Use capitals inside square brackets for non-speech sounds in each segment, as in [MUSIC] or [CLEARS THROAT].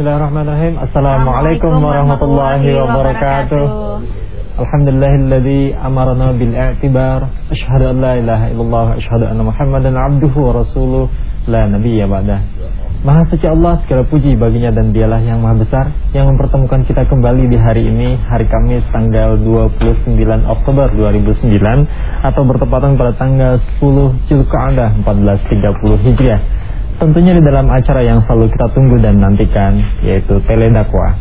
Bismillahirrahmanirrahim. Assalamualaikum warahmatullahi wabarakatuh. Alhamdulillahilladzi amarna bil i'tibar. Asyhadu an la ilaha illallah wa asyhadu anna Muhammadan abduhu wa rasuluh la nabiyya ba'da. Maha suci Allah segala puji baginya dan dialah yang maha besar yang mempertemukan kita kembali di hari ini hari Kamis tanggal 29 Oktober 2009 atau bertepatan pada tanggal 10 Zulqa'dah 1430 Hijriah. Tentunya di dalam acara yang selalu kita tunggu dan nantikan yaitu Tele Dakwah.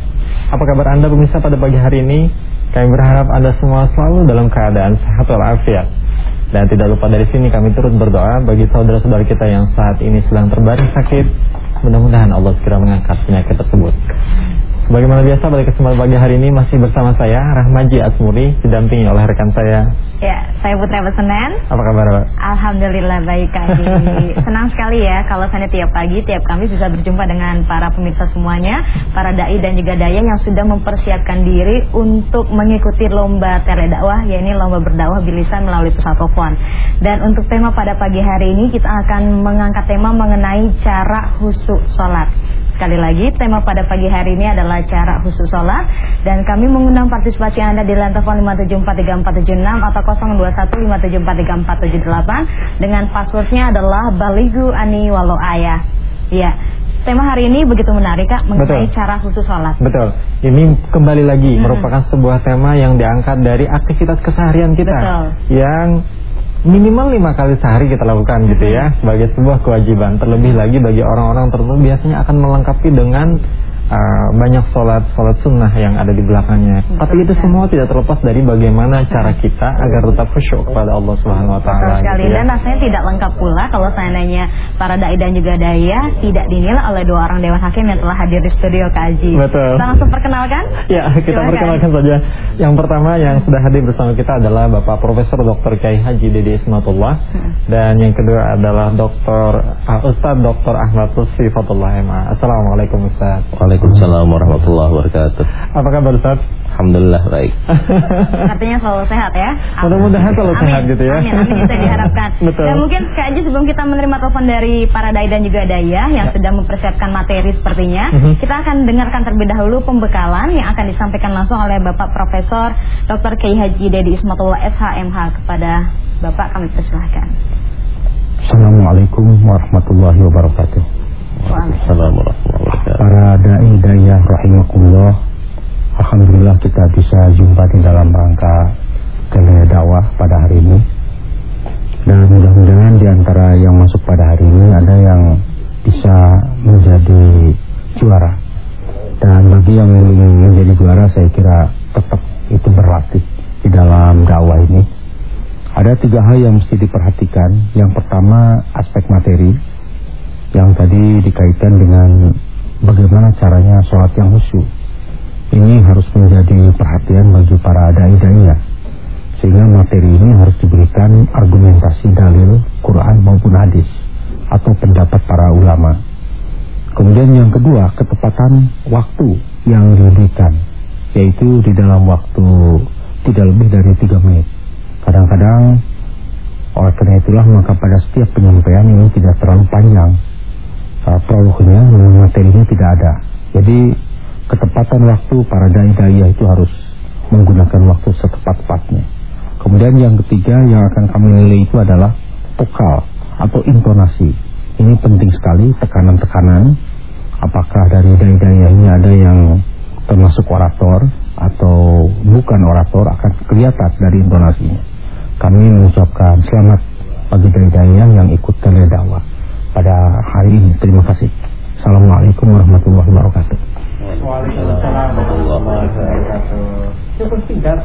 Apa kabar Anda pemirsa pada pagi hari ini? Kami berharap Anda semua selalu dalam keadaan sehat walafiat. Dan tidak lupa dari sini kami turut berdoa bagi saudara-saudara kita yang saat ini sedang terbaring sakit Mudah-mudahan Allah segera mengangkat penyakit tersebut. Bagaimana biasa pada kesempatan pagi hari ini masih bersama saya Rahmaji Asmuri didampingi oleh rekan saya. Ya, saya Putra Pesenen. Apa kabar, Pak? Alhamdulillah baik, Kak [LAUGHS] Senang sekali ya kalau saya tiap pagi, tiap kami bisa berjumpa dengan para pemirsa semuanya, para dai dan juga daya yang sudah mempersiapkan diri untuk mengikuti lomba teledakwah, yaitu lomba berdakwah bilisan melalui pesawat telepon. Dan untuk tema pada pagi hari ini kita akan mengangkat tema mengenai cara husuk sholat. Sekali lagi, tema pada pagi hari ini adalah cara khusus sholat dan kami mengundang partisipasi Anda di telepon 5743476 atau 0215743478 dengan passwordnya adalah baligu ani walau ayah. Ya, tema hari ini begitu menarik Kak mengenai Betul. cara khusus sholat. Betul. Ini kembali lagi hmm. merupakan sebuah tema yang diangkat dari aktivitas keseharian kita Betul. yang minimal lima kali sehari kita lakukan gitu ya sebagai sebuah kewajiban. Terlebih lagi bagi orang-orang tertentu biasanya akan melengkapi dengan uh, banyak sholat sholat sunnah yang ada di belakangnya. Betul, Tapi itu semua tidak terlepas dari bagaimana cara kita agar tetap khusyuk kepada Allah Subhanahu Wa Taala. sekali gitu ya. dan rasanya tidak lengkap pula kalau seandainya para dai dan juga daya tidak dinilai oleh dua orang dewan hakim yang telah hadir di studio kaji. Betul. Kita langsung perkenalkan? Ya kita Silakan. perkenalkan saja. Yang pertama yang sudah hadir bersama kita adalah Bapak Profesor Dr. Kiai Haji Dede Ismatullah hmm. dan yang kedua adalah Dr. Uh, Ustadz Dr. Ahmad Lutfi Fatullah MA. Assalamualaikum Ustaz. Waalaikumsalam warahmatullahi wabarakatuh. Apa kabar Ustaz? Alhamdulillah baik. Artinya selalu sehat ya. Mudah-mudahan selalu amin. sehat gitu ya. Amin, amin itu diharapkan. [LAUGHS] Betul. Dan mungkin sekali aja sebelum kita menerima telepon dari para dai dan juga daya yang ya. sedang mempersiapkan materi sepertinya, uh mhm. -huh. kita akan dengarkan terlebih dahulu pembekalan yang akan disampaikan langsung oleh Bapak Profesor Dr. Kiai Haji Dedi Ismatullah SHMH kepada Bapak kami persilahkan. Assalamualaikum warahmatullahi wabarakatuh. Para da'i daya rahimakumullah. Alhamdulillah kita bisa jumpa di dalam rangka Kelaya dakwah pada hari ini. Dan mudah-mudahan di antara yang masuk pada hari ini Ada yang bisa menjadi juara. Dan bagi yang ingin menjadi juara saya kira tetap itu berlatih di dalam dakwah ini. Ada tiga hal yang mesti diperhatikan. Yang pertama aspek materi yang tadi dikaitkan dengan bagaimana caranya sholat yang khusyuk. Ini harus menjadi perhatian bagi para dai-dai Sehingga materi ini harus diberikan argumentasi dalil Quran maupun hadis atau pendapat para ulama. Kemudian yang kedua, ketepatan waktu yang diberikan yaitu di dalam waktu tidak lebih dari tiga menit. Kadang-kadang oleh karena itulah maka pada setiap penyampaian ini tidak terlalu panjang uh, prolognya materinya tidak ada. Jadi ketepatan waktu para dai-dai itu harus menggunakan waktu setepat-tepatnya. Kemudian yang ketiga yang akan kami nilai itu adalah vokal atau intonasi. Ini penting sekali tekanan-tekanan. Apakah dari dai-dai ini ada yang termasuk orator atau bukan orator akan kelihatan dari intonasinya. Kami mengucapkan selamat bagi dai-dai yang ikut teledakwah pada hari ini. Terima kasih. Assalamualaikum warahmatullahi wabarakatuh. Waalaikumsalam warahmatullahi wabarakatuh cukup singkat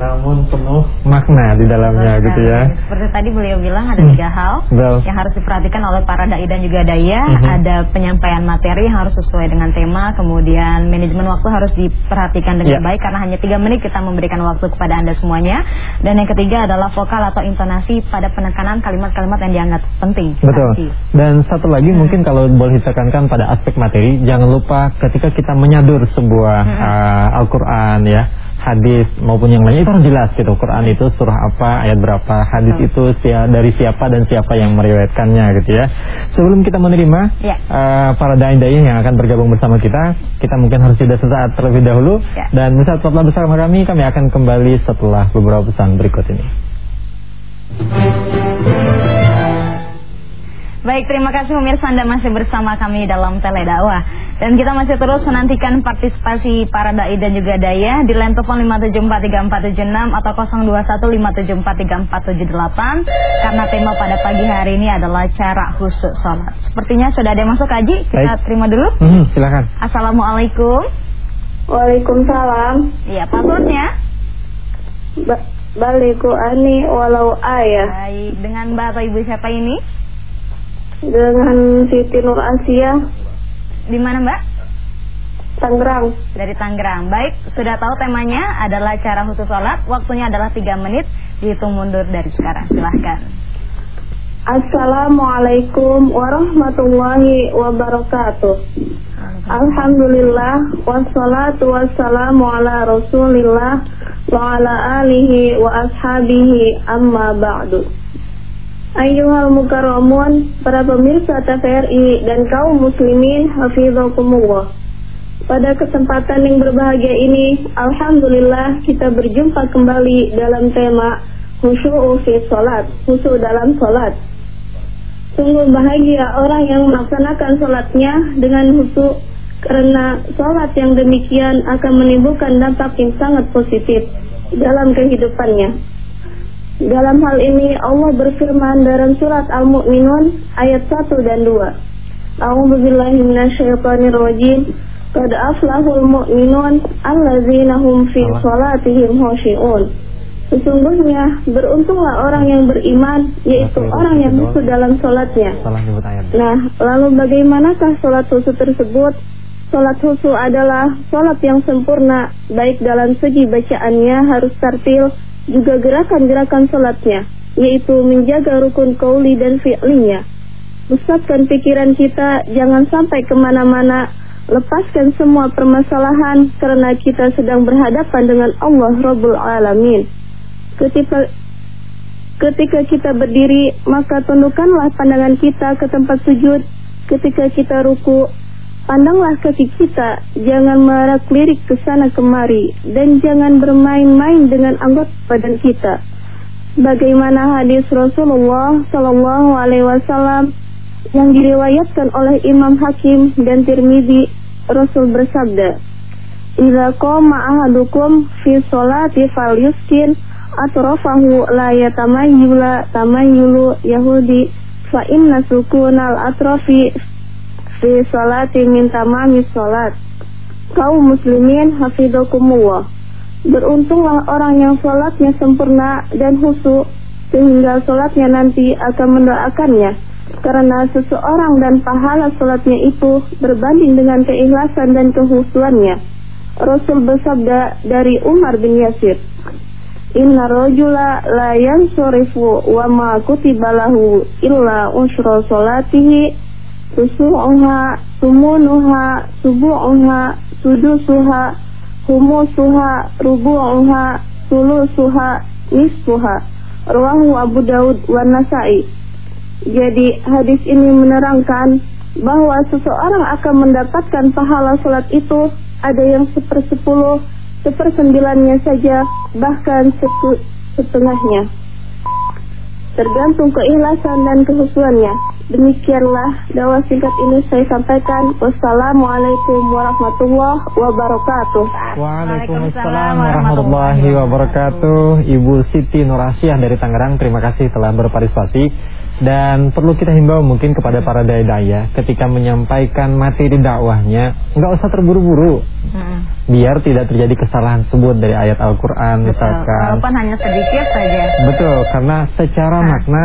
namun penuh makna di dalamnya Betul, gitu ya. Seperti tadi beliau bilang ada tiga hmm. hal Betul. yang harus diperhatikan oleh para dai dan juga daya. -hmm. Ada penyampaian materi yang harus sesuai dengan tema, kemudian manajemen waktu harus diperhatikan dengan yeah. baik karena hanya tiga menit kita memberikan waktu kepada anda semuanya. Dan yang ketiga adalah vokal atau intonasi pada penekanan kalimat-kalimat yang dianggap penting. Betul. Dan satu lagi hmm. mungkin kalau boleh ditekankan pada aspek materi, jangan lupa ketika kita menyadur sebuah hmm. uh, Al-Quran ya hadis maupun yang lainnya itu harus jelas gitu. Quran itu surah apa, ayat berapa, hadis Betul. itu sia- dari siapa dan siapa yang meriwayatkannya gitu ya. Sebelum kita menerima Ya. eh, para dai-dai yang akan bergabung bersama kita, kita mungkin harus jeda sesaat terlebih dahulu Ya. dan bisa tetaplah bersama kami. Kami akan kembali setelah beberapa pesan berikut ini. Baik, terima kasih pemirsa Anda masih bersama kami dalam Teledakwah. Dan kita masih terus menantikan partisipasi para dai dan juga daya di line telepon 5743476 atau 0215743478 karena tema pada pagi hari ini adalah cara khusus sholat. Sepertinya sudah ada yang masuk Haji, kita Baik. terima dulu. Hmm, silakan. Assalamualaikum. Waalaikumsalam. Iya, passwordnya. Ba baliku ani walau ayah Baik, dengan Mbak atau Ibu siapa ini? Dengan Siti Nur Asia Di mana Mbak? Tangerang. Dari Tangerang. Baik, sudah tahu temanya adalah cara khusus sholat. Waktunya adalah 3 menit. Dihitung mundur dari sekarang. Silahkan. Assalamualaikum warahmatullahi wabarakatuh. Alhamdulillah wassalatu wassalamu ala Rasulillah wa ala alihi wa ashabihi amma ba'du. Ayyuhal mukarramun, para pemirsa TVRI dan kaum muslimin hafizakumullah. Pada kesempatan yang berbahagia ini, Alhamdulillah kita berjumpa kembali dalam tema khusyu'u fi sholat, khusyuk dalam sholat. Sungguh bahagia orang yang melaksanakan sholatnya dengan khusyuk karena sholat yang demikian akan menimbulkan dampak yang sangat positif dalam kehidupannya. Dalam hal ini Allah berfirman dalam surat Al-Mu'minun ayat 1 dan 2. A'udzu billahi minasyaitonir rajim. Qad aflahul mu'minun allazina hum fi Allah. shalatihim khashi'un. Sesungguhnya beruntunglah orang yang beriman yaitu Masih orang yang khusyuk dalam sholatnya. Ayat. Nah, lalu bagaimanakah sholat khusyuk tersebut? Sholat khusyuk adalah sholat yang sempurna, baik dalam segi bacaannya harus tartil, juga gerakan-gerakan sholatnya, yaitu menjaga rukun kauli dan fi'linya. Pusatkan pikiran kita, jangan sampai ke mana-mana, lepaskan semua permasalahan karena kita sedang berhadapan dengan Allah Rabbul Alamin. Ketika Ketika kita berdiri, maka tundukkanlah pandangan kita ke tempat sujud. Ketika kita ruku, pandanglah kaki kita, jangan merak lirik ke sana kemari, dan jangan bermain-main dengan anggota badan kita. Bagaimana hadis Rasulullah Shallallahu Alaihi Wasallam yang diriwayatkan oleh Imam Hakim dan Tirmidzi, Rasul bersabda, "Idza qama ahadukum fi sholati falyuskin atrafahu la yatamayyula tamayyulu yahudi fa inna sukunal atrafi fi sholati min tamami sholat kaum muslimin hafizakumullah. Beruntunglah orang yang sholatnya sempurna dan khusyuk sehingga sholatnya nanti akan mendoakannya. Karena seseorang dan pahala sholatnya itu berbanding dengan keikhlasan dan kehusuannya. Rasul bersabda dari Umar bin Yasir Inna rajula la yansurifu wa ma kutiba lahu illa usra salatihi susu'uha sumunuha subu'uha sudusuha humusuha rubu'uha sulusuha nisfuha Rawahu Abu Daud wa Nasai Jadi hadis ini menerangkan bahwa seseorang akan mendapatkan pahala sholat itu ada yang sepersepuluh sepersembilannya saja, bahkan setengahnya. Tergantung keikhlasan dan kehusuannya. Demikianlah dakwah singkat ini saya sampaikan. Wassalamualaikum warahmatullahi wabarakatuh. Waalaikumsalam warahmatullahi wabarakatuh Ibu Siti Nurasiah dari Tangerang Terima kasih telah berpartisipasi Dan perlu kita himbau mungkin kepada para daya-daya Ketika menyampaikan materi dakwahnya nggak usah terburu-buru Mm-mm. Biar tidak terjadi kesalahan sebut dari ayat Al-Quran Betul. misalkan Walaupun hanya sedikit saja. Betul, karena secara Nah. makna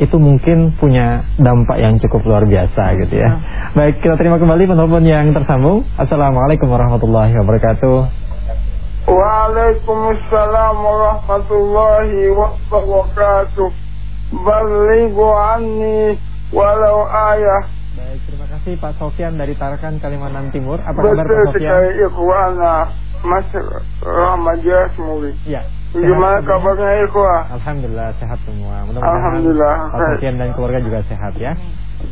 itu mungkin punya dampak yang cukup luar biasa gitu ya. Baik, kita terima kembali penelpon yang tersambung. Assalamualaikum warahmatullahi wabarakatuh. Waalaikumsalam warahmatullahi wabarakatuh. Balighu anni walau ayah. Kasih Pak Sofian dari Tarakan Kalimantan Timur. Apa kabar Betul Pak Sofian? sekali ikhwan ah, Mas Rahmadia semua. Ya. Gimana sehat kabarnya ikhwan? Alhamdulillah sehat semua. Mudah-mudahan Alhamdulillah. Pak Sofian dan keluarga juga sehat ya.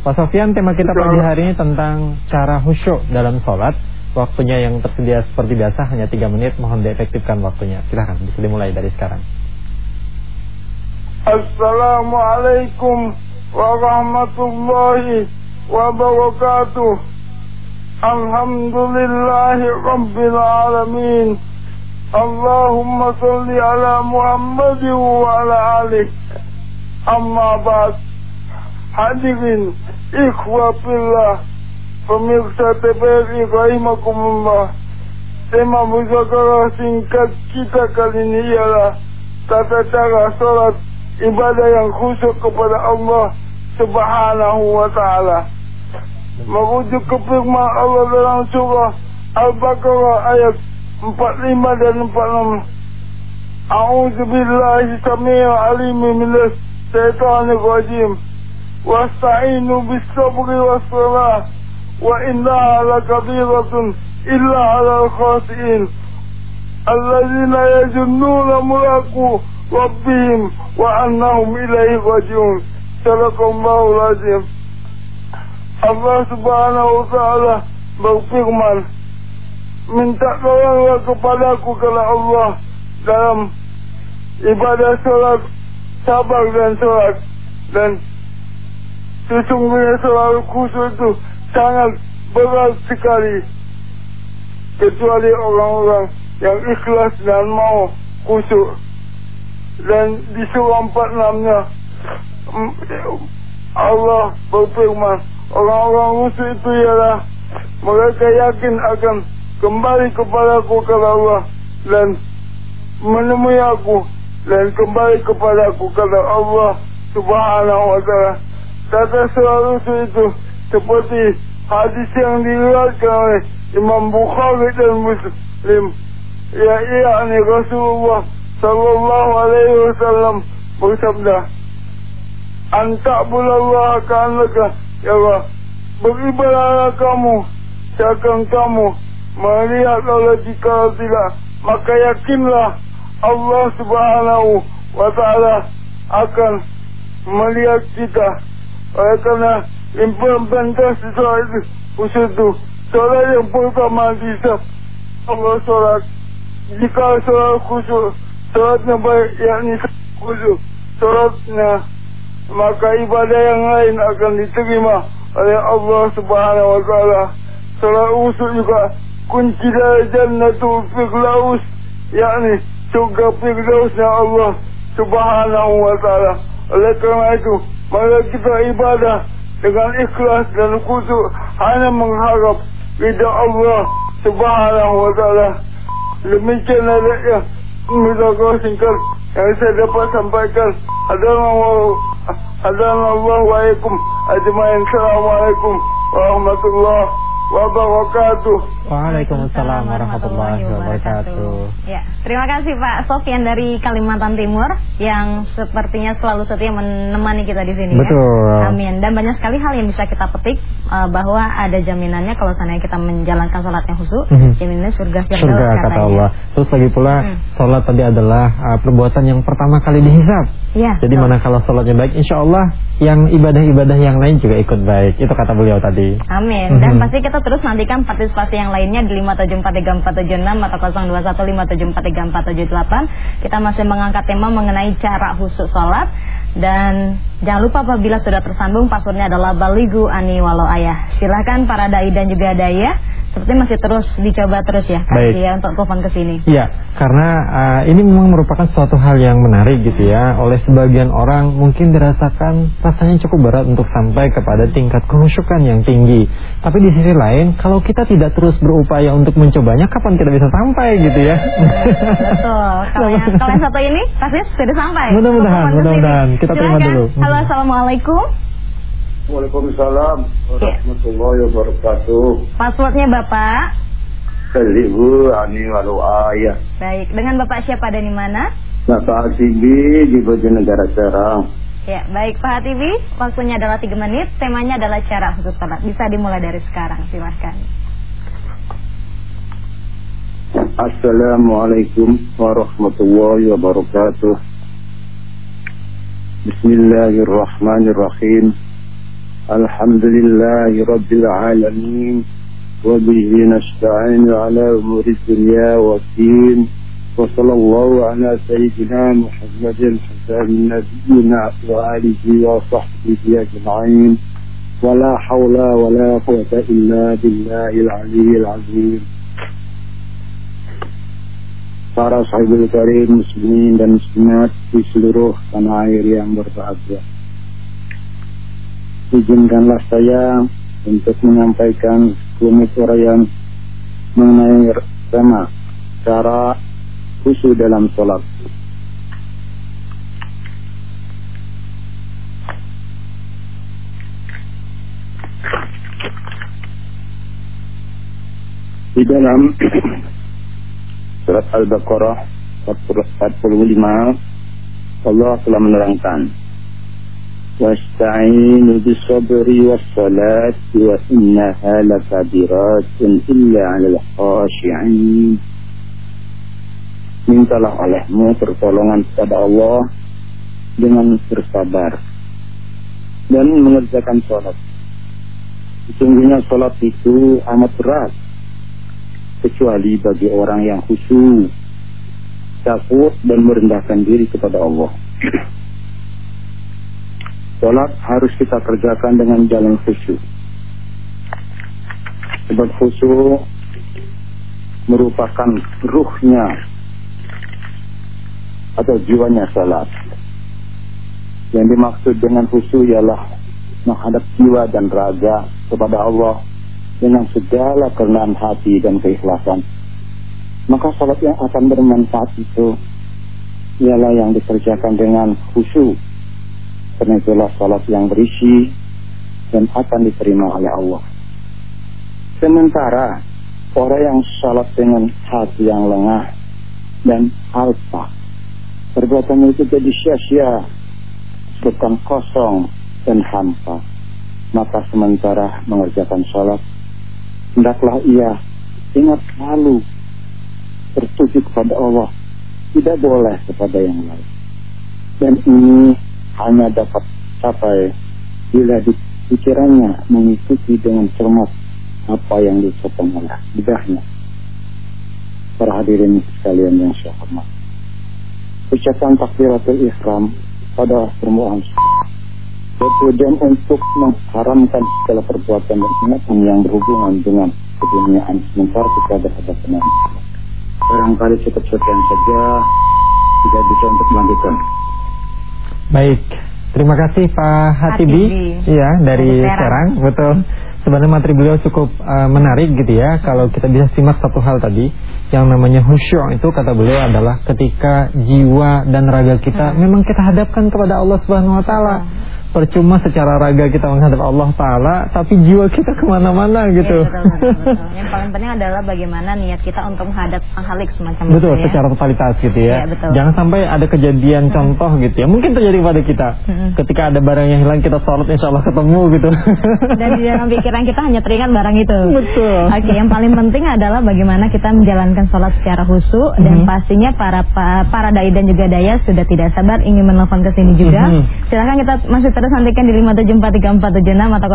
Pak Sofian, tema kita pagi hari ini tentang cara khusyuk dalam sholat. Waktunya yang tersedia seperti biasa hanya 3 menit. Mohon diefektifkan waktunya. Silahkan bisa dimulai dari sekarang. Assalamualaikum warahmatullahi wabarakatuh. Alhamdulillahi rabbil alamin. Allahumma salli ala Muhammad wa ala alih. Amma ba'd. Hadirin ikhwa fillah. Pemirsa TPRI rahimakumullah. Tema muzakarah singkat kita kali ini ialah tata cara sholat ibadah yang khusyuk kepada Allah Subhanahu wa taala merujuk ke firman Allah dalam surah Al-Baqarah ayat 45 dan 46. A'udzu billahi samii'il 'aliim minas syaithaanir rajiim. Wasta'inu bis-sabri was-salah wa innaha lakabiratun illa 'alal khasiin. Alladziina yajunnuna mulaku rabbihim wa annahum ilayhi raji'un. Salakum al-'azim. Allah subhanahu wa ta'ala berfirman Minta tolonglah kepadaku kalau Allah dalam ibadah sholat sabar dan sholat dan sesungguhnya sholat khusus itu sangat berat sekali kecuali orang-orang yang ikhlas dan mau khusyuk. Dan di surah 46-nya Allah berfirman orang-orang khusyuk itu ialah mereka yakin akan kembali kepada aku kata Allah dan menemui aku dan kembali kepada aku kata Allah subhanahu wa ta'ala. Kata khusyuk itu seperti hadis yang diriwayatkan oleh Imam Bukhari dan Muslim ya yakni Rasulullah sallallahu alaihi wasallam bersabda Anta'bulallah ka'annaka ya Allah beribadahlah kamu seakan kamu melihat Allah jika tidak maka yakinlah Allah subhanahu wa ta'ala akan melihat kita. Oleh karena implementasi soal itu khusus itu soal yang pertama bisa Allah sholat jika sholat khusyuk sholatnya baik yakni khusyuk sholatnya maka ibadah yang lain akan diterima oleh Allah subhanahu wa ta'ala. Sholat khusyuk juga kunci dari jannatul firdaus yakni surga firdausnya Allah subhanahu wa ta'ala. Oleh karena itu maka kita ibadah dengan ikhlas dan khusyuk hanya mengharap ridha Allah subhanahu wa ta'ala. Demikian adanya Minta singkat yang saya dapat sampaikan. Adalah wa'alaikum ajmain. Assalamualaikum. Warahmatullahi wabarakatuh Waalaikumsalam warahmatullahi wabarakatuh. Ya, terima kasih Pak Sofian dari Kalimantan Timur yang sepertinya selalu setia menemani kita di sini. Betul. Ya. Amin. Dan banyak sekali hal yang bisa kita petik uh, bahwa ada jaminannya kalau seandainya kita menjalankan sholat yang khusyuk, Mhm. jaminannya surga firdaus Surga kata katanya. Allah. Terus lagi pula Hmm. sholat tadi adalah uh, perbuatan yang pertama kali dihisab. Ya. Jadi betul. mana kalau sholatnya baik, insya Allah yang ibadah-ibadah yang lain juga ikut baik. Itu kata beliau tadi. Amin. Dan Mhm. pasti kita terus nantikan partisipasi yang lainnya di 5743476 atau 0215534778. Kita masih mengangkat tema mengenai cara khusus sholat dan jangan lupa apabila sudah tersambung passwordnya adalah baligu ani walau ayah. Silahkan para dai dan juga daya seperti masih terus dicoba terus ya Baik. kasih ya untuk telepon ke sini. Iya, karena uh, ini memang merupakan suatu hal yang menarik gitu ya. Oleh sebagian orang mungkin dirasakan rasanya cukup berat untuk sampai kepada tingkat kehusukan yang tinggi. Tapi di sisi lain, kalau kita tidak terus berupaya untuk mencobanya, kapan kita bisa sampai gitu ya? Betul. Kalau yang, kalau yang satu ini pasti sudah sampai. Mudah-mudahan, mudah-mudahan. Kita terima dulu. Halo, assalamualaikum. Waalaikumsalam warahmatullahi wabarakatuh Passwordnya Bapak. Kalibu ani walau ayah Baik, dengan Bapak siapa dan di mana? Bapak Asibi di Bojonegara Serang Ya, baik Pak Hatibi, waktunya adalah 3 menit, temanya adalah cara khusus salat. Bisa dimulai dari sekarang, silahkan. Assalamualaikum warahmatullahi wabarakatuh. Bismillahirrahmanirrahim. Alhamdulillahi rabbil alamin. وبه نستعين على أمور الدنيا والدين وصلى الله على سيدنا محمد حسن نبينا وآله وصحبه أجمعين ولا حول ولا قوة إلا بالله العلي العظيم para sahibul karim muslimin dan muslimat di seluruh tanah air yang berbahagia. Izinkanlah saya untuk menyampaikan rumit yang mengenai tema cara khusyuk dalam sholat. Di dalam [CLEARS THROAT] surat Al-Baqarah 45 Allah telah menerangkan. Wasta'inu bisabri wassalati wa innaha lakabiratun illa 'alal khashi'in. Mintalah olehmu pertolongan kepada Allah dengan bersabar dan mengerjakan sholat. Sesungguhnya sholat itu amat berat kecuali bagi orang yang khusyuk, takut dan merendahkan diri kepada Allah. Sholat harus kita kerjakan dengan jalan khusyuk. Sebab khusyuk merupakan ruhnya atau jiwanya sholat. Yang dimaksud dengan khusyuk ialah menghadap jiwa dan raga kepada Allah dengan segala kerendahan hati dan keikhlasan. Maka sholat yang akan bermanfaat itu ialah yang dikerjakan dengan khusyuk karena itulah salat yang berisi dan akan diterima oleh Allah. Sementara orang yang salat dengan hati yang lengah dan alpa, perbuatan itu jadi sia-sia, bukan kosong dan hampa. Maka sementara mengerjakan salat, hendaklah ia ingat selalu tertuju kepada Allah, tidak boleh kepada yang lain. Dan ini hanya dapat capai bila di pikirannya mengikuti dengan cermat apa yang diucapkan oleh lidahnya. Para hadirin sekalian yang saya hormat. Ucapan takbiratul ihram pada permulaan kemudian untuk mengharamkan segala perbuatan dan ingatan yang berhubungan dengan keduniaan sementara kita berhadapan dengan barangkali cukup sekian saja. Tidak bisa untuk melanjutkan. Baik, terima kasih Pak Hatibi, ya dari Serang, betul. Sebenarnya materi beliau cukup uh, menarik gitu ya. Kalau kita bisa simak satu hal tadi, yang namanya khusyuk itu kata beliau adalah ketika jiwa dan raga kita hmm. memang kita hadapkan kepada Allah Subhanahu Wa Taala. Hmm percuma secara raga kita menghadap Allah Ta'ala Tapi jiwa kita ke mana-mana iya, gitu ya, betul, betul, betul. [LAUGHS] Yang paling penting adalah bagaimana niat kita untuk menghadap Sang Halik semacam betul, itu Betul, ya. secara totalitas gitu ya, ya betul. Jangan sampai ada kejadian hmm. contoh gitu ya Mungkin terjadi pada kita hmm. Ketika ada barang yang hilang kita sholat insya Allah ketemu gitu [LAUGHS] Dan di dalam pikiran kita hanya teringat barang itu Betul Oke, yang paling penting adalah bagaimana kita menjalankan sholat secara khusyuk hmm. Dan pastinya para para dai dan juga daya sudah tidak sabar ingin menelpon ke sini juga hmm. Silahkan kita masih terus nantikan di 5743476 atau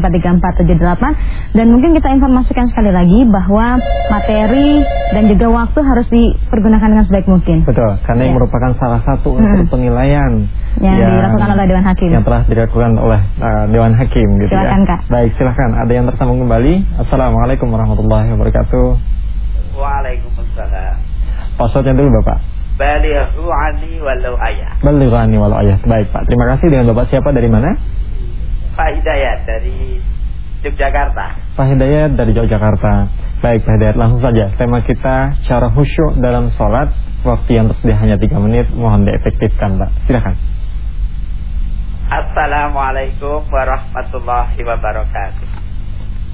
0215543478 dan mungkin kita informasikan sekali lagi bahwa materi dan juga waktu harus dipergunakan dengan sebaik mungkin. Betul, karena ya. ini merupakan salah satu hmm. unsur penilaian yang, yang dilakukan oleh Dewan Hakim. Yang telah dilakukan oleh uh, Dewan Hakim gitu ya. silakan, ya. Kak. Baik, silakan. Ada yang tersambung kembali. Assalamualaikum warahmatullahi wabarakatuh. Waalaikumsalam. Passwordnya dulu Bapak. Balighu anni walau ayah. Balighu anni walau ayah. Baik Pak, terima kasih dengan Bapak siapa dari mana? Pak Hidayat dari Yogyakarta. Pak Hidayat dari Yogyakarta. Baik Pak Hidayat, langsung saja. Tema kita cara khusyuk dalam sholat. Waktu yang tersedia hanya 3 menit, mohon diefektifkan Pak. Silakan. Assalamualaikum warahmatullahi wabarakatuh.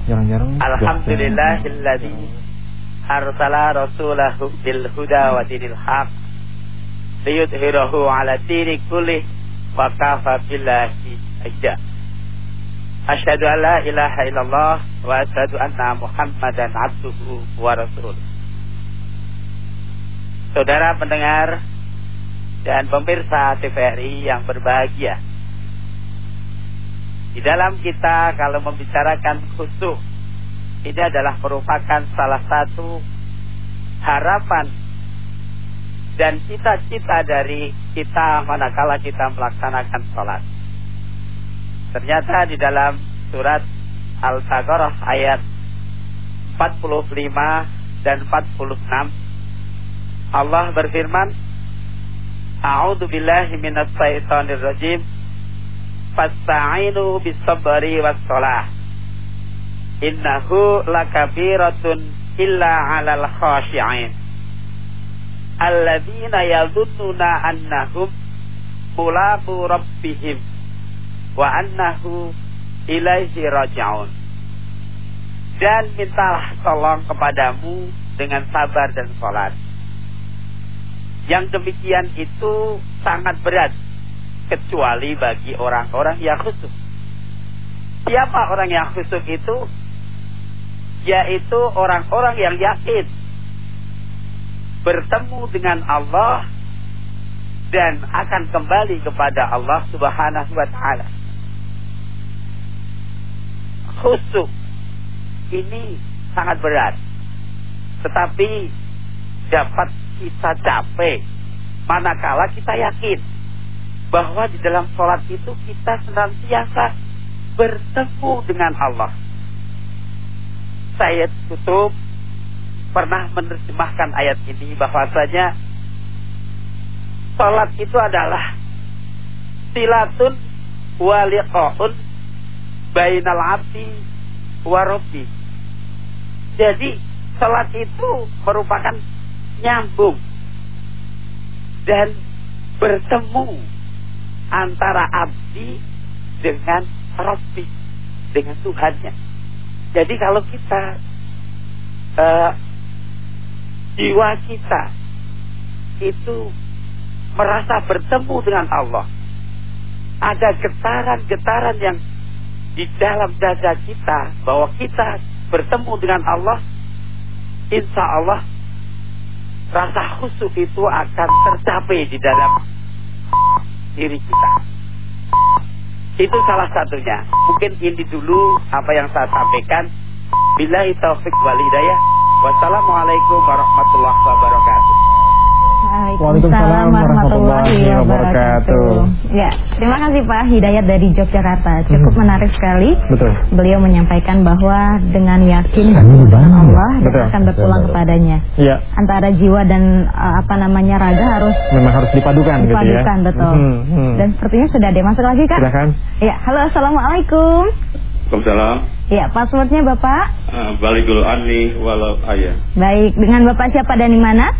Jarang-jarang. Alhamdulillahilladzi arsala rasulahu bil huda wa dinil haq liyudhirahu ala dini kulih wa kafa billahi aja. Asyhadu an la ilaha illallah wa asyhadu anna Muhammadan abduhu wa rasuluh. Saudara pendengar dan pemirsa TVRI yang berbahagia. Di dalam kita kalau membicarakan khusyuk ini adalah merupakan salah satu harapan dan cita-cita dari kita manakala kita melaksanakan sholat. Ternyata di dalam surat Al-Baqarah ayat 45 dan 46 Allah berfirman A'udzu billahi minas syaitonir rajim. Fasta'inu bis sabri was shalah Innahu lakabiratun illa 'alal khashi'in alladzina yadhunnuna annahum mulaqu rabbihim wa annahu ilaihi raji'un. Dan mintalah tolong kepadamu dengan sabar dan sholat. Yang demikian itu sangat berat kecuali bagi orang-orang yang khusus siapa orang yang khusus itu? Yaitu orang-orang yang yakin bertemu dengan Allah dan akan kembali kepada Allah Subhanahu wa taala. Khusuk ini sangat berat. Tetapi dapat kita capai manakala kita yakin bahwa di dalam sholat itu kita senantiasa bertemu dengan Allah. Saya tutup pernah menerjemahkan ayat ini bahwasanya salat itu adalah silatun waliqaun bainal abdi wa rabbi. Jadi salat itu merupakan nyambung dan bertemu antara abdi dengan Rabbi dengan Tuhannya. Jadi kalau kita uh, jiwa kita itu merasa bertemu dengan Allah. Ada getaran-getaran yang di dalam dada kita bahwa kita bertemu dengan Allah. Insya Allah rasa khusyuk itu akan tercapai di dalam diri kita. Itu salah satunya. Mungkin ini dulu apa yang saya sampaikan. Bila taufik wal hidayah. Wassalamualaikum warahmatullahi wabarakatuh. Waalaikumsalam warahmatullahi wabarakatuh. Ya, terima kasih Pak Hidayat dari Yogyakarta. Cukup hmm. menarik sekali. Betul. Beliau menyampaikan bahwa dengan yakin dengan Allah Betul. akan berpulang Betul. kepadanya. Ya. Antara jiwa dan uh, apa namanya raga harus memang harus dipadukan, dipadukan gitu ya. betul. Hmm, hmm. Dan sepertinya sudah ada masuk lagi Kak. Silakan. Ya, halo Assalamualaikum. Waalaikumsalam. Ya, passwordnya Bapak? Uh, Baligul Ani walau ayah. Baik, dengan Bapak siapa dan di mana?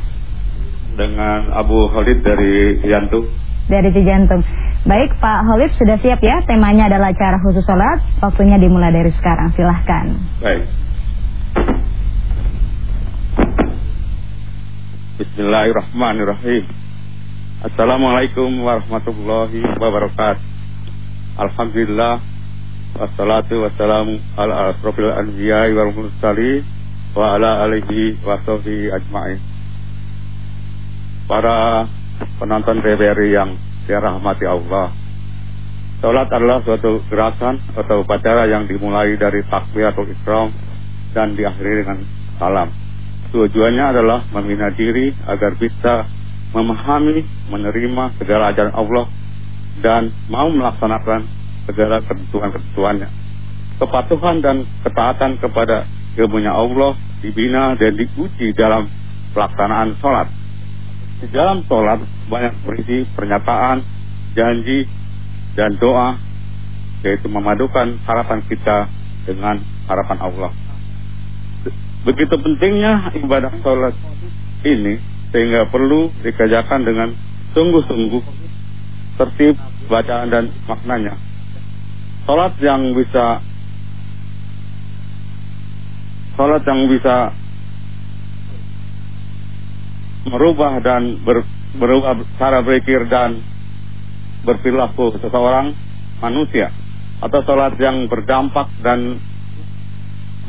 Dengan Abu Khalid dari Jantung. Dari Cijantung. Baik, Pak Khalid sudah siap ya? Temanya adalah cara khusus sholat. Waktunya dimulai dari sekarang. Silahkan. Baik. Bismillahirrahmanirrahim. Assalamualaikum warahmatullahi wabarakatuh. Alhamdulillah Wassalatu wassalamu ala asrofil anbiya wal mursalin wa ala alihi wa ajma'in. Para penonton TVRI yang dirahmati Allah. Salat adalah suatu gerakan atau upacara yang dimulai dari takbiratul ikram dan diakhiri dengan salam. Tujuannya adalah membina diri agar bisa memahami, menerima segala ajaran Allah dan mau melaksanakan segala ketentuan-ketentuannya. Kepatuhan dan ketaatan kepada ilmunya Allah dibina dan diuji dalam pelaksanaan sholat. Di dalam sholat banyak berisi pernyataan, janji, dan doa, yaitu memadukan harapan kita dengan harapan Allah. Begitu pentingnya ibadah sholat ini sehingga perlu dikerjakan dengan sungguh-sungguh tertib bacaan dan maknanya Salat yang bisa Salat yang bisa merubah dan ber, berubah cara berpikir dan berperilaku seseorang manusia atau sholat yang berdampak dan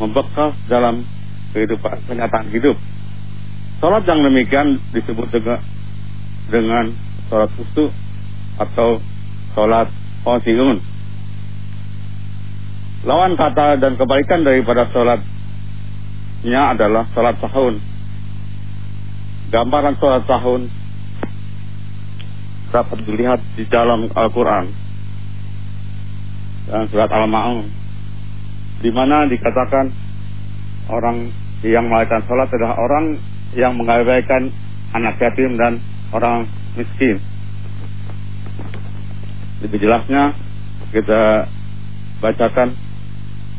membekas dalam kehidupan kenyataan hidup. Sholat yang demikian disebut dengan, dengan sholat khusyuk atau sholat khosiun. Lawan kata dan kebaikan daripada sholatnya adalah sholat sahun. Gambaran sholat sahun dapat dilihat di dalam Al-Quran dan surat Al-Ma'un di mana dikatakan orang yang melakukan sholat adalah orang yang mengabaikan anak yatim dan orang miskin. Lebih jelasnya kita bacakan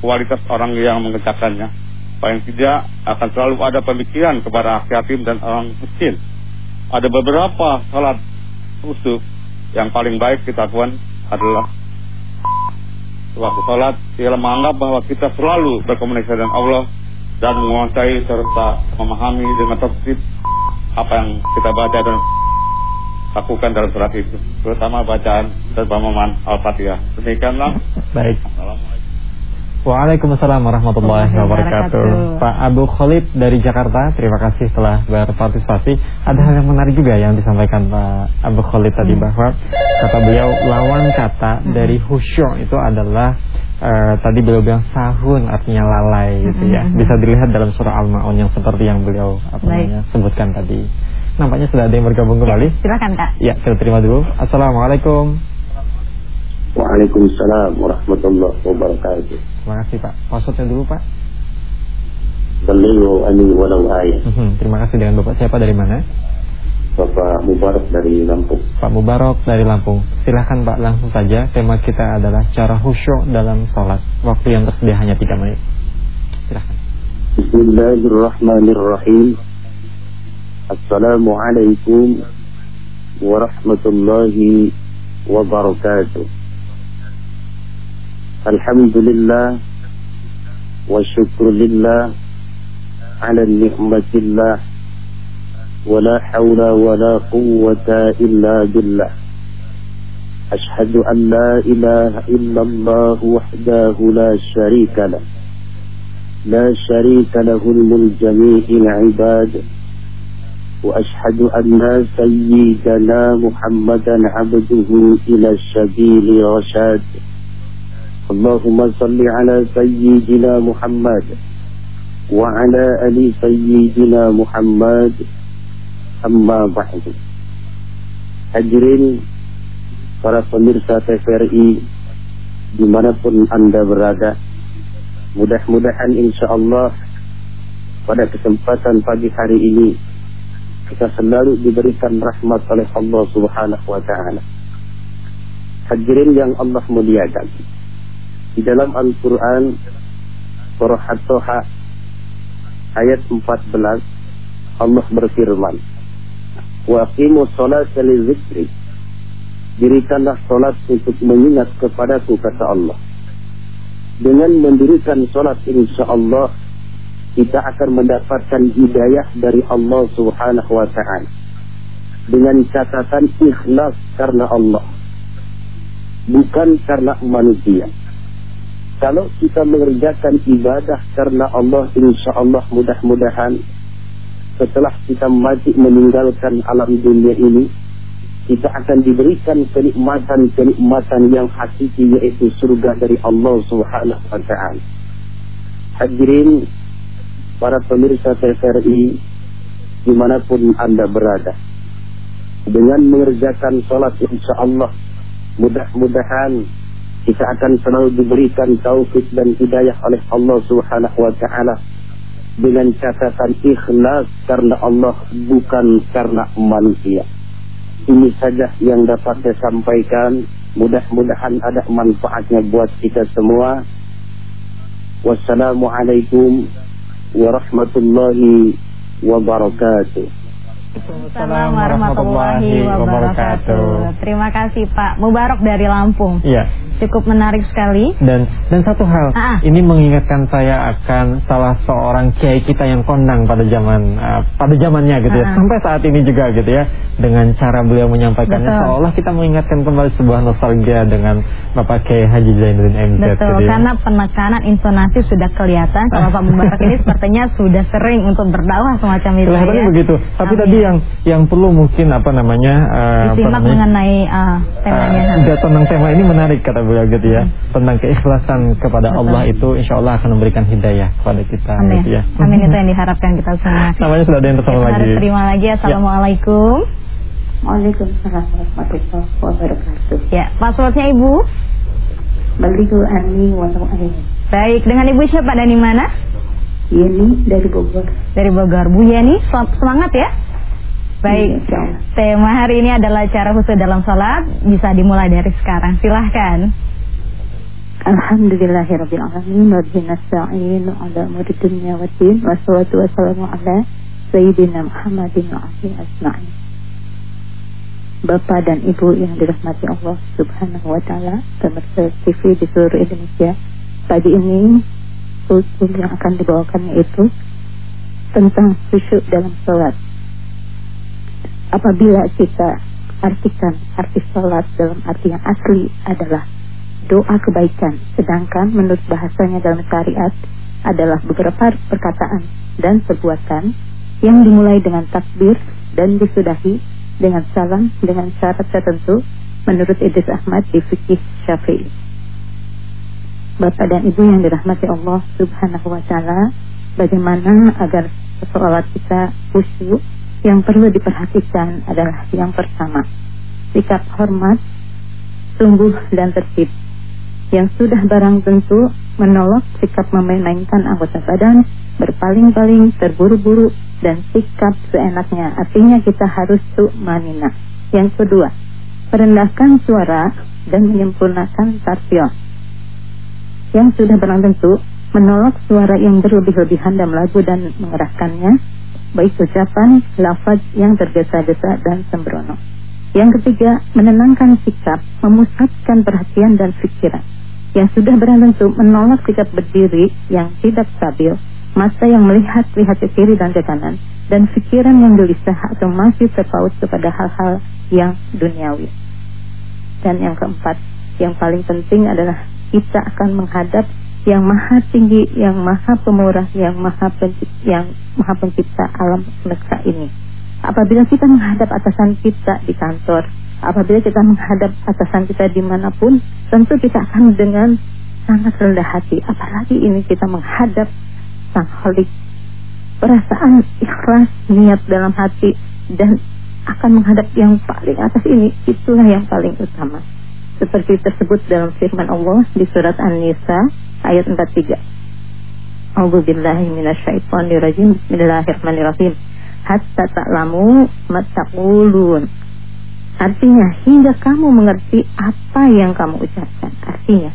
kualitas orang yang mengerjakannya. Paling tidak akan selalu ada pemikiran kepada yatim dan orang miskin. Ada beberapa salat khusus. Yang paling baik kita lakukan adalah waktu salat kita menganggap bahwa kita selalu berkomunikasi dengan Allah dan menguasai serta memahami dengan tertib apa yang kita baca dan lakukan dalam surat itu terutama bacaan dan pemahaman Al-Fatihah. Demikianlah. Baik. Assalamualaikum Waalaikumsalam warahmatullahi wabarakatuh. Pak Abu Khalid dari Jakarta, terima kasih telah berpartisipasi. Ada hal yang menarik juga yang disampaikan Pak Abu Khalid tadi Hmm. bahwa kata beliau lawan kata dari khusyuk itu adalah eh, tadi beliau bilang sahun artinya lalai gitu ya. Hmm. Bisa dilihat dalam surah Al-Maun yang seperti yang beliau apa namanya sebutkan tadi. Nampaknya sudah ada yang bergabung kembali. Silakan Kak. Ya, kita terima dulu. Assalamualaikum. Waalaikumsalam warahmatullahi wabarakatuh. Terima kasih Pak. Maksudnya dulu Pak. Beliau ani walau ayat. Mhm, Terima kasih dengan Bapak siapa dari mana? Bapak Mubarak dari Lampung. Pak Mubarok dari Lampung. Silahkan Pak langsung saja. Tema kita adalah cara khusyuk dalam sholat. Waktu yang tersedia hanya 3 menit. Silahkan. Bismillahirrahmanirrahim. Assalamualaikum warahmatullahi wabarakatuh. Alhamdulillah wa syukrulillah ala ni'matillah ولا حول ولا قوة إلا بالله. أشهد أن لا إله إلا الله وحده لا شريك له. لا شريك له الملك جميع العباد. وأشهد أن سيدنا محمدا عبده إلى السبيل رشاد اللهم صل على سيدنا محمد وعلى آل سيدنا محمد Amma ba'du. Hadirin para pemirsa TVRI dimanapun Anda berada, mudah-mudahan insya Allah pada kesempatan pagi hari ini kita selalu diberikan rahmat oleh Allah Subhanahu wa taala. Hadirin yang Allah muliakan. Di dalam Al-Qur'an surah At-Toha ayat 14 Allah berfirman wa aqimu zikri dirikanlah salat untuk mengingat kepadaku kata Allah. Dengan mendirikan salat insyaallah kita akan mendapatkan hidayah dari Allah Subhanahu wa taala. Dengan catatan ikhlas karena Allah bukan karena manusia kalau kita mengerjakan ibadah karena Allah insyaallah mudah-mudahan setelah kita mati meninggalkan alam dunia ini, kita akan diberikan kenikmatan-kenikmatan yang hakiki yaitu surga dari Allah Subhanahu wa taala. Hadirin para pemirsa TVRI di mana pun Anda berada. Dengan mengerjakan sholat insya Allah mudah-mudahan kita akan selalu diberikan taufik dan hidayah oleh Allah Subhanahu wa taala dengan catatan ikhlas karena Allah bukan karena manusia. Ini saja yang dapat saya sampaikan. Mudah-mudahan ada manfaatnya buat kita semua. Wassalamualaikum warahmatullahi wabarakatuh. Assalamualaikum warahmatullahi wabarakatuh. Terima kasih Pak Mubarak dari Lampung. Iya. Cukup menarik sekali. Dan dan satu hal, Ah. ini mengingatkan saya akan salah seorang kiai kita yang kondang pada zaman uh, pada zamannya gitu ya. Ah. Sampai saat ini juga gitu ya. Dengan cara beliau menyampaikannya Betul. seolah kita mengingatkan kembali sebuah nostalgia dengan Bapak Kiai Haji Zainuddin MZ Betul, gitu ya. karena penekanan intonasi sudah kelihatan kalau Pak Mubarak ini [LAUGHS] sepertinya sudah sering untuk berdakwah semacam itu Kelihatannya ya. begitu. Tapi Amin. tadi yang yang perlu mungkin apa namanya uh, apa Disimak namanya, mengenai uh, temanya. Uh, tentang tema ini menarik kata beliau gitu ya tentang keikhlasan kepada Betul. Allah itu insya Allah akan memberikan hidayah kepada kita Amin. gitu ya. Amin itu yang [LAUGHS] diharapkan kita semua. Namanya sudah ada yang tersambung lagi. harus terima lagi. Assalamualaikum. Waalaikumsalam warahmatullahi wabarakatuh. Ya, passwordnya Ibu. Baligu Ani walau. Baik, dengan Ibu siapa dan di mana? Yeni dari Bogor. Dari Bogor. Bu Yeni, semangat ya. Baik, Allah. tema hari ini adalah cara khusus dalam sholat. Bisa dimulai dari sekarang. Silahkan. Alhamdulillahirabbil alamin wa bihi nasta'in ala umuri dunya waddin wassalatu wassalamu ala sayyidina Muhammadin wa ajma'in. Bapak dan Ibu yang dirahmati Allah Subhanahu wa taala, pemirsa TV di seluruh Indonesia. Pagi ini hukum yang akan dibawakan yaitu tentang khusyuk dalam sholat. Apabila kita artikan arti sholat dalam arti yang asli adalah doa kebaikan, sedangkan menurut bahasanya dalam syariat adalah beberapa perkataan dan perbuatan yang dimulai dengan takbir dan disudahi dengan salam dengan syarat tertentu menurut Idris Ahmad di fikih Syafi'i. Bapak dan Ibu yang dirahmati Allah Subhanahu wa taala, bagaimana agar sholat kita khusyuk yang perlu diperhatikan adalah yang pertama, sikap hormat, sungguh dan tertib yang sudah barang tentu menolak sikap memainkan anggota badan, berpaling-paling, terburu-buru, dan sikap seenaknya. Artinya kita harus tu'manina. Yang kedua, merendahkan suara dan menyempurnakan tartil. Yang sudah barang tentu menolak suara yang berlebih-lebihan dalam lagu dan mengerahkannya, baik ucapan, lafaz yang tergesa-gesa dan sembrono. Yang ketiga, menenangkan sikap, memusatkan perhatian dan pikiran. Yang sudah berani menolak sikap berdiri yang tidak stabil, mata yang melihat-lihat ke kiri dan ke kanan, dan pikiran yang gelisah atau masih terpaut kepada hal-hal yang duniawi. Dan yang keempat, yang paling penting adalah kita akan menghadap yang maha tinggi, yang maha pemurah, yang maha pencipta, yang maha pencipta alam semesta ini. Apabila kita menghadap atasan kita di kantor, apabila kita menghadap atasan kita di mana pun, tentu kita akan dengan sangat rendah hati. Apalagi ini kita menghadap sang holik. Perasaan ikhlas, niat dalam hati, dan akan menghadap yang paling atas ini, itulah yang paling utama. Seperti tersebut dalam firman Allah di surat An-Nisa ayat 43. A'udzubillahi minasyaitonirrajim. Bismillahirrahmanirrahim. Hatta ta'lamu mattaqulun. Artinya hingga kamu mengerti apa yang kamu ucapkan. Artinya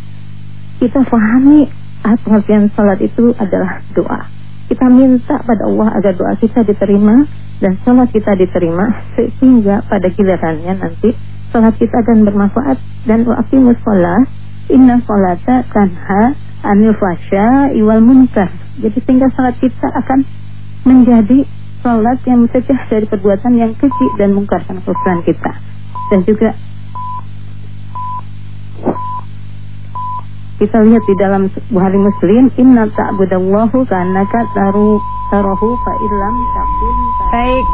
kita pahami ah, pengertian salat itu adalah doa. Kita minta pada Allah agar doa kita diterima dan salat kita diterima sehingga pada gilirannya nanti salat kita akan bermanfaat dan waqimus shalah inna salata tanha anil fasya iwal munkar. Jadi sehingga salat kita akan menjadi salat yang mencegah dari perbuatan yang keji dan mungkar dan kekurangan kita. Dan juga kita lihat di dalam Bukhari Muslim inna ta'budallahu kanaka taru tarahu fa illam takun Baik,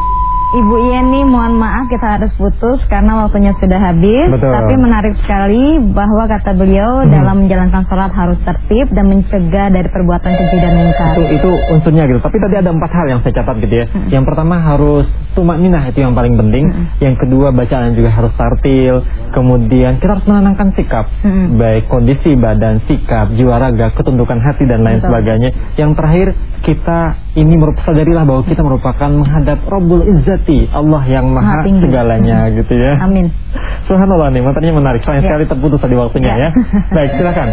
Ibu Yeni mohon maaf kita harus putus karena waktunya sudah habis. Betul. Tapi menarik sekali bahwa kata beliau dalam menjalankan sholat harus tertib dan mencegah dari perbuatan keji dan mungkar. itu itu unsurnya gitu. Tapi tadi ada empat hal yang saya catat gitu ya. Yang pertama harus tumak ninah itu yang paling penting. Yang kedua bacaan juga harus tartil. Kemudian kita harus menenangkan sikap, Mm-mm. baik kondisi badan, sikap, jiwa raga, ketundukan hati dan lain Betul. sebagainya. Yang terakhir kita ini merupakan sadarilah bahwa kita merupakan menghadap Rabbul Izzat mengerti Allah yang maha, Maha tinggi. segalanya [LAUGHS] gitu ya. Amin. Subhanallah nih, materinya menarik. Sayang Ya. sekali terputus tadi waktunya Ya. ya. Baik, silakan.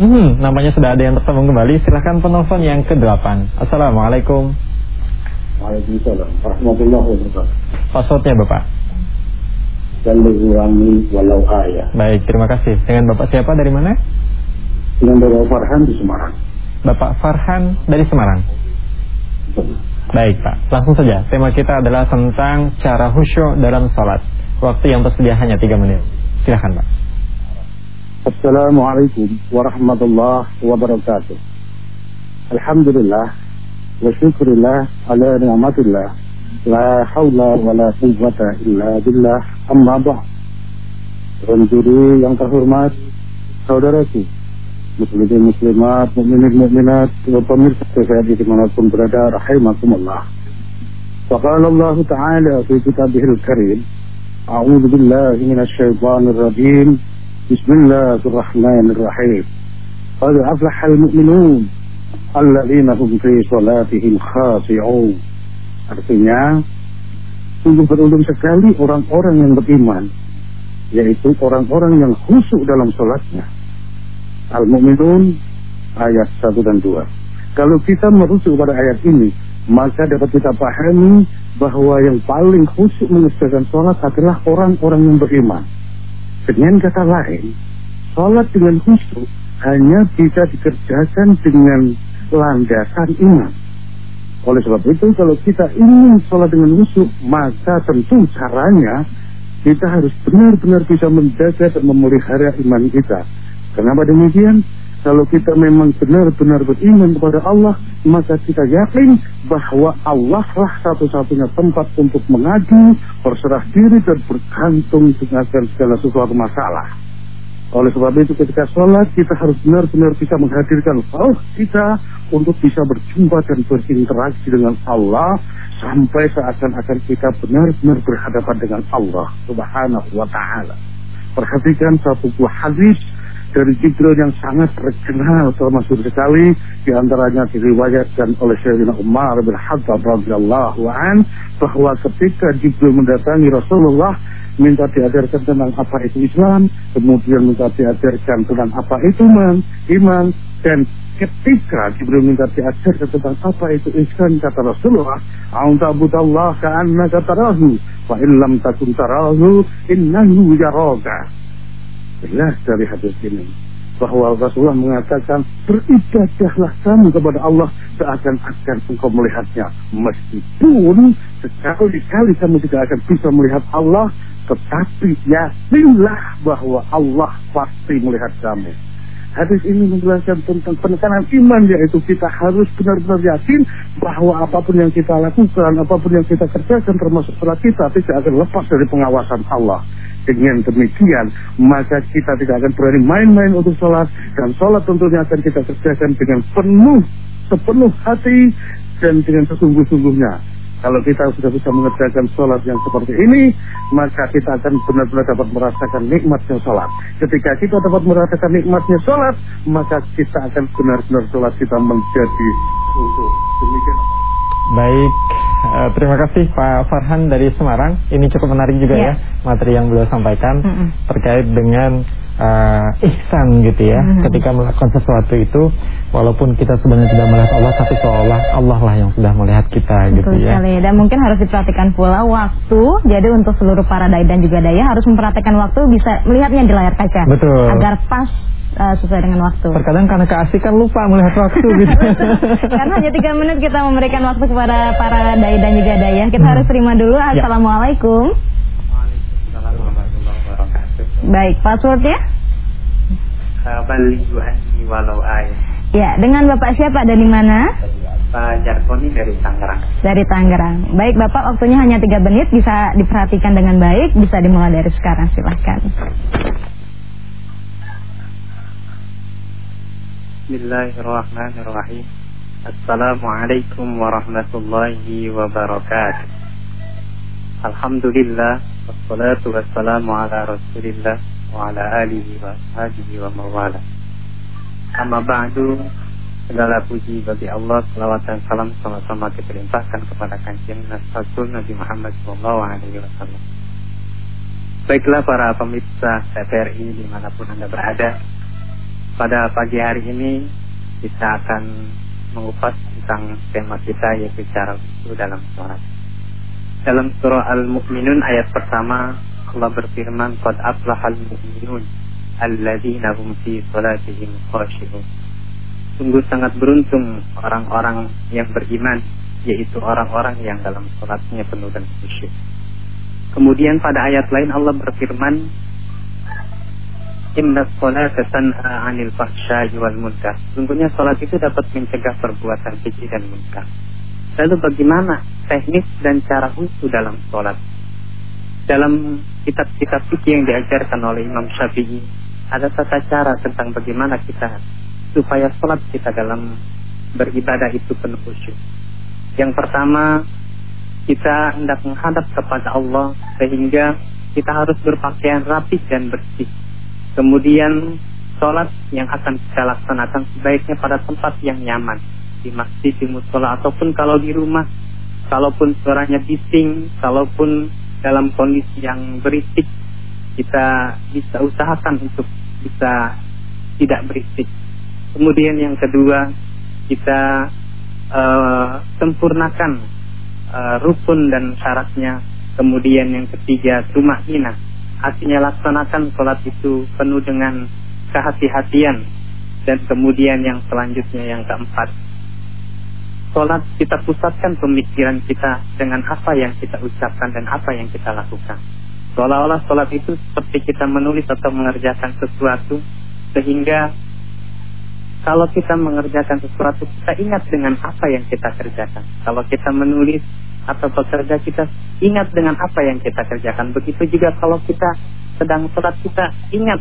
Hmm, namanya sudah ada yang tersambung kembali. Silakan penelpon yang ke-8. Assalamualaikum. Waalaikumsalam warahmatullahi wabarakatuh. Passwordnya Bapak. Balighani walau ayah. Baik, terima kasih. Dengan Bapak siapa dari mana? Dengan Bapak Farhan di Semarang. Bapak Farhan dari Semarang. Baik Pak, langsung saja. Tema kita adalah tentang cara khusyuk dalam sholat. Waktu yang tersedia hanya 3 menit. Silakan Pak. Assalamualaikum warahmatullahi wabarakatuh. Alhamdulillah wa syukurillah ala ni'matillah. La hawla wa la quwwata illa billah amma ba'd. Juri yang terhormat, saudaraku, muslimin muslimat, mukminin mukminat, pemirsa di di mana pun berada, rahimakumullah. Faqala Allah Ta'ala fi kitabihil karim, A'udzu billahi minasy syaithanir rajim. Bismillahirrahmanirrahim. Qad aflahal mu'minun alladzina hum fi salatihim khashi'un. Artinya, sungguh beruntung sekali orang-orang yang beriman, yaitu orang-orang yang khusyuk dalam salatnya Al-Mu'minun ayat 1 dan 2. Kalau kita merujuk pada ayat ini, maka dapat kita pahami bahwa yang paling khusyuk mengerjakan sholat adalah orang-orang yang beriman. Dengan kata lain, sholat dengan khusyuk hanya bisa dikerjakan dengan landasan iman. Oleh sebab itu, kalau kita ingin sholat dengan khusyuk, maka tentu caranya kita harus benar-benar bisa menjaga dan memelihara iman kita. Kenapa demikian? Kalau kita memang benar-benar beriman kepada Allah, maka kita yakin bahwa Allah lah satu-satunya tempat untuk mengadu, berserah diri dan bergantung dengan segala sesuatu masalah. Oleh sebab itu ketika sholat kita harus benar-benar bisa menghadirkan roh kita untuk bisa berjumpa dan berinteraksi dengan Allah sampai seakan-akan kita benar-benar berhadapan dengan Allah Subhanahu wa taala. Perhatikan satu buah hadis dari Jibril yang sangat terkenal termasuk sekali di antaranya diriwayatkan oleh Sayyidina Umar bin Khattab radhiyallahu an bahwa ketika Jibril mendatangi Rasulullah minta diajarkan tentang apa itu Islam, kemudian minta diajarkan tentang apa itu iman, iman dan ketika Jibril minta diajarkan tentang apa itu ihsan kata Rasulullah, "A'udzubillah ka'annaka tarahu, wa illam takun tarahu, innahu yaraka." Jelas dari hadis ini bahwa Rasulullah mengatakan beribadahlah kamu kepada Allah seakan-akan engkau melihatnya. Meskipun sekali-kali kamu tidak akan bisa melihat Allah tetapi yakinlah bahwa Allah pasti melihat kamu Hadis ini menjelaskan tentang penekanan iman yaitu kita harus benar-benar yakin bahwa apa pun yang kita lakukan, apa pun yang kita kerjakan termasuk sholat kita tidak akan lepas dari pengawasan Allah. Dengan demikian, maka kita tidak akan berani main-main untuk sholat dan sholat tentunya akan kita kerjakan dengan penuh, sepenuh hati dan dengan sesungguh-sungguhnya. Kalau kita sudah bisa mengerjakan sholat yang seperti ini, maka kita akan benar-benar dapat merasakan nikmatnya sholat. Ketika kita dapat merasakan nikmatnya sholat, maka kita akan benar-benar sholat kita menjadi khusyuk. Demikian. Baik, eh, terima kasih Pak Farhan dari Semarang. Ini cukup menarik juga Ya. ya materi yang beliau sampaikan Mm-mm. terkait dengan eh, ihsan gitu ya. Mhm. Ketika melakukan sesuatu itu, walaupun kita sebenarnya tidak melihat Allah, tapi seolah Allah lah yang sudah melihat kita gitu Betul ya. sekali dan mungkin harus diperhatikan pula waktu jadi untuk seluruh para dai dan juga daya harus memperhatikan waktu bisa melihatnya di layar kaca Betul. agar pas uh, sesuai dengan waktu Terkadang karena keasikan lupa melihat waktu gitu. [LAUGHS] karena hanya tiga menit kita memberikan waktu kepada para dai dan juga daya kita Hmm. harus terima dulu Ya. assalamualaikum baik passwordnya? Balik anni walau ya dengan bapak siapa dan di mana? Pak Jarkoni dari Tangerang. Dari Tangerang. Baik bapak waktunya hanya tiga menit. Bisa diperhatikan dengan baik. Bisa dimulai dari sekarang. Silahkan. Bismillahirrahmanirrahim. Assalamualaikum warahmatullahi wabarakatuh. Alhamdulillah Wassalatu wassalamu ala rasulillah Wa ala alihi wa ashabihi wa mawala Amma ba'du Segala puji bagi Allah, salawat dan salam sama-sama kita limpahkan kepada kancing Rasul Nabi Muhammad SAW. Baiklah para pemirsa TVRI di mana pun Anda berada, pada pagi hari ini kita akan mengupas tentang tema kita yaitu cara itu dalam sholat. Dalam surah Al-Mu'minun ayat pertama Allah berfirman Qad aflahal mu'minun alladzina hum fi salatihim khashi'un Sungguh sangat beruntung orang-orang yang beriman, yaitu orang-orang yang dalam sholatnya penuh dan khusyuk. Kemudian pada ayat lain Allah berfirman, Inna sholat tanha anil fahsya'i wal munkar. Sungguhnya sholat itu dapat mencegah perbuatan keji dan munkar. Lalu bagaimana teknis dan cara khusus dalam sholat? Dalam kitab-kitab fikih yang diajarkan oleh Imam Syafi'i, ada tata cara tentang bagaimana kita supaya sholat kita dalam beribadah itu penuh khusyuk. Yang pertama, kita hendak menghadap kepada Allah sehingga kita harus berpakaian rapi dan bersih. Kemudian sholat yang akan kita laksanakan sebaiknya pada tempat yang nyaman di masjid, di musola ataupun kalau di rumah, kalaupun suaranya bising, kalaupun dalam kondisi yang berisik, kita bisa usahakan untuk bisa tidak berisik. Kemudian yang kedua kita uh, sempurnakan uh, rukun dan syaratnya. Kemudian yang ketiga cuma ina. Artinya laksanakan sholat itu penuh dengan kehati-hatian. Dan kemudian yang selanjutnya yang keempat. Sholat kita pusatkan pemikiran kita dengan apa yang kita ucapkan dan apa yang kita lakukan. Seolah-olah sholat itu seperti kita menulis atau mengerjakan sesuatu sehingga kalau kita mengerjakan sesuatu, kita ingat dengan apa yang kita kerjakan. Kalau kita menulis atau bekerja, kita ingat dengan apa yang kita kerjakan. Begitu juga kalau kita sedang sholat, kita ingat.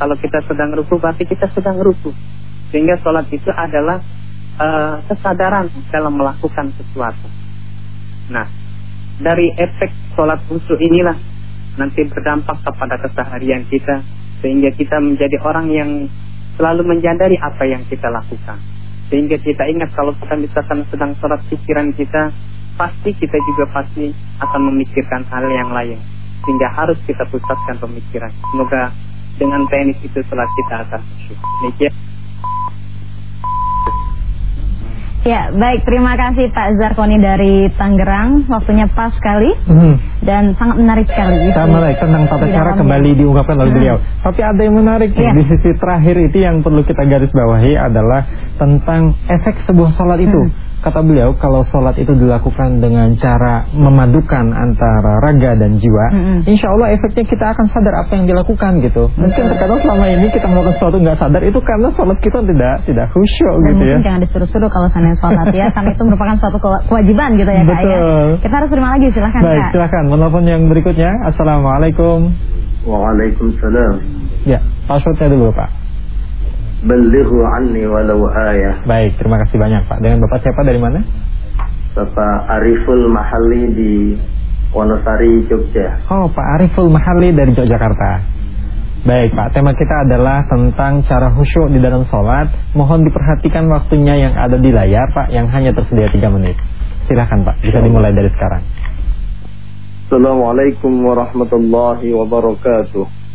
Kalau kita sedang ruku, berarti kita sedang ruku. Sehingga sholat itu adalah uh, kesadaran dalam melakukan sesuatu. Nah, dari efek sholat khusyuk inilah nanti berdampak kepada keseharian kita. Sehingga kita menjadi orang yang selalu menjadari apa yang kita lakukan. Sehingga kita ingat kalau kita misalkan sedang sholat pikiran kita, pasti kita juga pasti akan memikirkan hal yang lain. Sehingga harus kita pusatkan pemikiran. Semoga dengan teknis itu sholat kita akan khusyuk. Ya, baik. Terima kasih Pak Zarkoni dari Tangerang. Waktunya pas sekali hmm. dan sangat menarik sekali. Sangat menarik tentang tata cara kembali diungkapkan oleh hmm. beliau. Tapi ada yang menarik ya. di sisi terakhir itu yang perlu kita garis bawahi adalah tentang efek sebuah sholat itu. Hmm. Kata beliau kalau sholat itu dilakukan dengan cara memadukan antara raga dan jiwa, mm -hmm. insya Allah efeknya kita akan sadar apa yang dilakukan gitu. Mungkin terkadang selama ini kita melakukan sesuatu nggak sadar itu karena sholat kita tidak tidak khusyuk dan gitu ya. Mungkin jangan disuruh-suruh kalau sana sholat ya, [LAUGHS] karena itu merupakan suatu kewajiban gitu ya kak ya. Betul. ya. Kita harus terima lagi silahkan Baik, kak. silahkan menelpon yang berikutnya. Assalamualaikum. Waalaikumsalam. Ya, passwordnya dulu Pak. Balighu anni walau ayah. Baik, terima kasih banyak Pak. Dengan Bapak siapa dari mana? Bapak Ariful Mahali di Wonosari, Jogja. Oh, Pak Ariful Mahali dari Yogyakarta. Baik Pak, tema kita adalah tentang cara khusyuk di dalam sholat. Mohon diperhatikan waktunya yang ada di layar Pak, yang hanya tersedia 3 menit. Silahkan Pak, bisa dimulai dari sekarang. Assalamualaikum warahmatullahi wabarakatuh.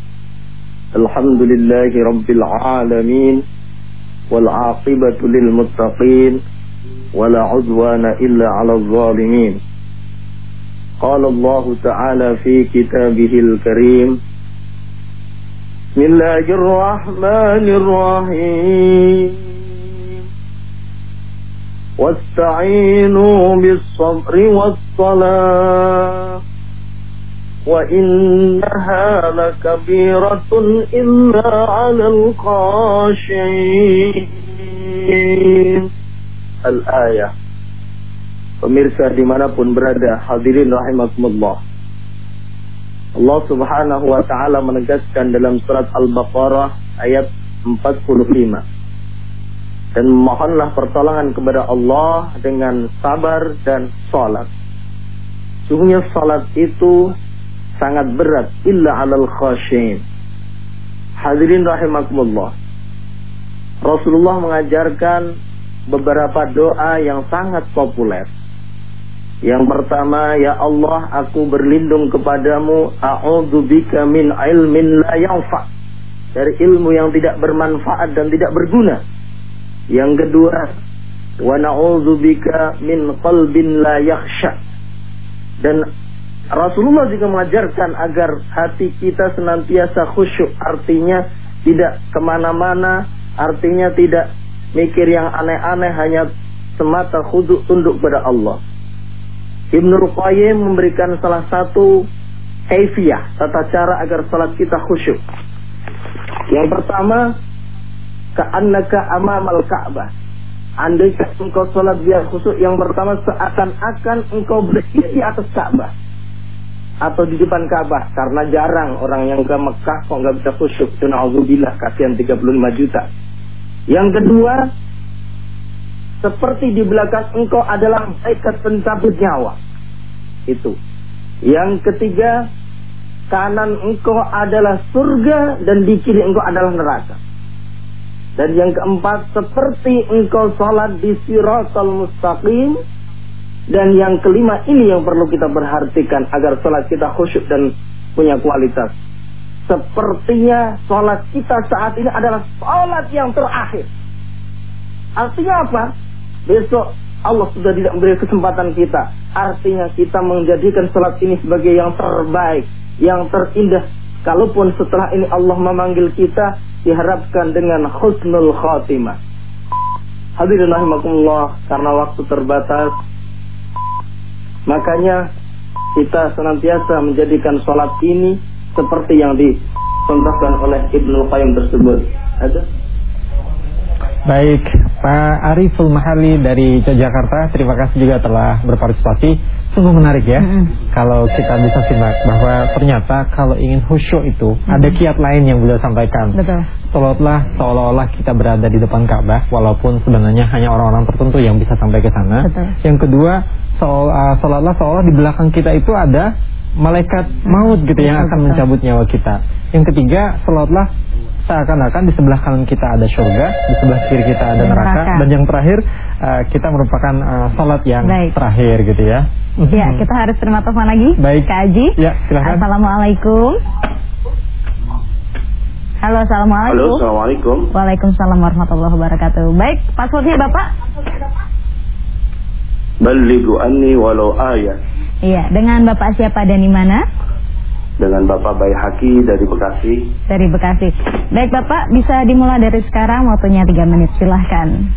الحمد لله رب العالمين والعاقبة للمتقين ولا عدوان إلا على الظالمين. قال الله تعالى في كتابه الكريم بسم الله الرحمن الرحيم. واستعينوا بالصبر والصلاة. وإنها لكبيرة إلا على الخاشعين Al-Ayah Pemirsa dimanapun berada Hadirin rahimakumullah Allah subhanahu wa ta'ala menegaskan dalam surat Al-Baqarah ayat 45 Dan mohonlah pertolongan kepada Allah dengan sabar dan salat Sungguhnya salat itu sangat berat illa alal khashin. Hadirin rahimakumullah. Rasulullah mengajarkan beberapa doa yang sangat populer. Yang pertama, ya Allah, aku berlindung kepadamu, a'udzubika min ilmin la yanfa. Dari ilmu yang tidak bermanfaat dan tidak berguna. Yang kedua, wa na'udzubika min qalbin la yakhsha. Dan Rasulullah juga mengajarkan agar hati kita senantiasa khusyuk. Artinya tidak ke mana-mana, artinya tidak mikir yang aneh-aneh, hanya semata khuduk tunduk pada Allah. Ibnu Ruqayyim memberikan salah satu kaifiyah, tata cara agar salat kita khusyuk. Yang pertama, ka'annaka amamal Ka'bah. Andai engkau salat biar khusyuk, yang pertama seakan-akan engkau berdiri di atas Ka'bah atau di depan Ka'bah karena jarang orang yang ke Mekah kok nggak bisa khusyuk. Tunauzubillah kasihan 35 juta. Yang kedua, seperti di belakang engkau adalah malaikat pencabut nyawa. Itu. Yang ketiga, kanan engkau adalah surga dan di kiri engkau adalah neraka. Dan yang keempat, seperti engkau salat di siratal mustaqim. Dan yang kelima ini yang perlu kita perhatikan agar salat kita khusyuk dan punya kualitas. Sepertinya salat kita saat ini adalah salat yang terakhir. Artinya apa? Besok Allah sudah tidak memberi kesempatan kita. Artinya kita menjadikan salat ini sebagai yang terbaik, yang terindah. Kalaupun setelah ini Allah memanggil kita, diharapkan dengan husnul khatimah. Hadirin rahimakumullah, karena waktu terbatas, makanya kita senantiasa menjadikan sholat ini seperti yang dicontohkan oleh Ibnu Qayyim tersebut. Ada? Baik, Pak Ariful Mahali dari Yogyakarta, terima kasih juga telah berpartisipasi. Sungguh menarik ya, mm -hmm. kalau kita bisa simak bahwa ternyata kalau ingin khusyuk itu mm -hmm. ada kiat lain yang beliau sampaikan. Betul. Seolah-olah seolah-olah kita berada di depan Ka'bah, walaupun sebenarnya hanya orang-orang tertentu yang bisa sampai ke sana. Betul. Yang kedua, uh, seolah-olah seolah di belakang kita itu ada malaikat maut gitu yang akan mencabut nyawa kita. Yang ketiga, seolah-olah seakan-akan di sebelah kanan kita ada surga, di sebelah kiri kita ada neraka, neraka. dan yang terakhir uh, kita merupakan uh, salat yang Baik. terakhir gitu ya. Ya, kita harus terima telepon lagi. Baik. Kak Aji. Ya, silakan. Assalamualaikum. Halo, Assalamualaikum. Halo, Assalamualaikum. Waalaikumsalam warahmatullahi wabarakatuh. Baik, passwordnya Bapak? Balighu anni walau ayat. Iya, dengan Bapak siapa dan di mana? dengan Bapak Bayhaki dari Bekasi. Dari Bekasi. Baik Bapak, bisa dimulai dari sekarang waktunya 3 menit silahkan.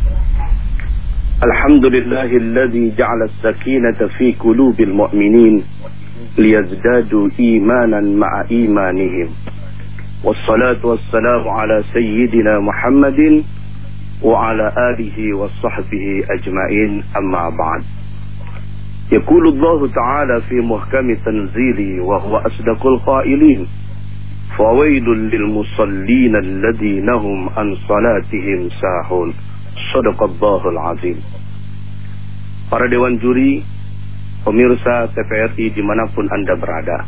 Alhamdulillahilladzi ja'ala as-sakinata fi qulubil mu'minin liyazdadu imanan ma'a imanihim. والصلاة والسلام على سيدنا محمد وعلى آله وصحبه أجمعين. أما بعد يقول الله تعالى في محكم تنزيله وهو أصدق القائلين فويل للمصلين الذين هم عن صلاتهم ساهون. صدق الله العظيم. Para dewan juri, pemirsa TPRI dimanapun Anda berada,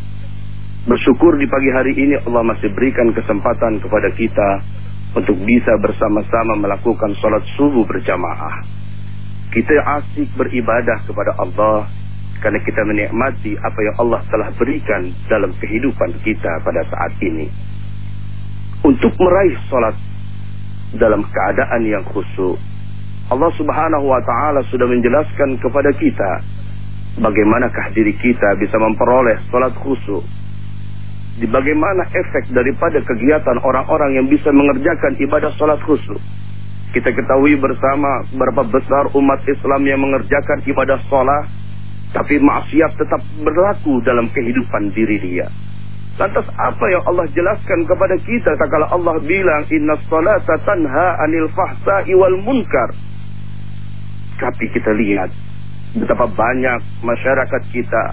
Bersyukur di pagi hari ini Allah masih berikan kesempatan kepada kita untuk bisa bersama-sama melakukan sholat subuh berjamaah. Kita asik beribadah kepada Allah karena kita menikmati apa yang Allah telah berikan dalam kehidupan kita pada saat ini. Untuk meraih salat dalam keadaan yang khusyuk, Allah Subhanahu wa taala sudah menjelaskan kepada kita bagaimanakah diri kita bisa memperoleh salat khusyuk. Di bagaimana efek daripada kegiatan orang-orang yang bisa mengerjakan ibadah salat khusyuk. Kita ketahui bersama berapa besar umat Islam yang mengerjakan ibadah sholat, tapi maksiat tetap berlaku dalam kehidupan diri dia. Lantas apa yang Allah jelaskan kepada kita kalau Allah bilang inna salata tanha anil fahsa'i wal munkar. Tapi kita lihat betapa banyak masyarakat kita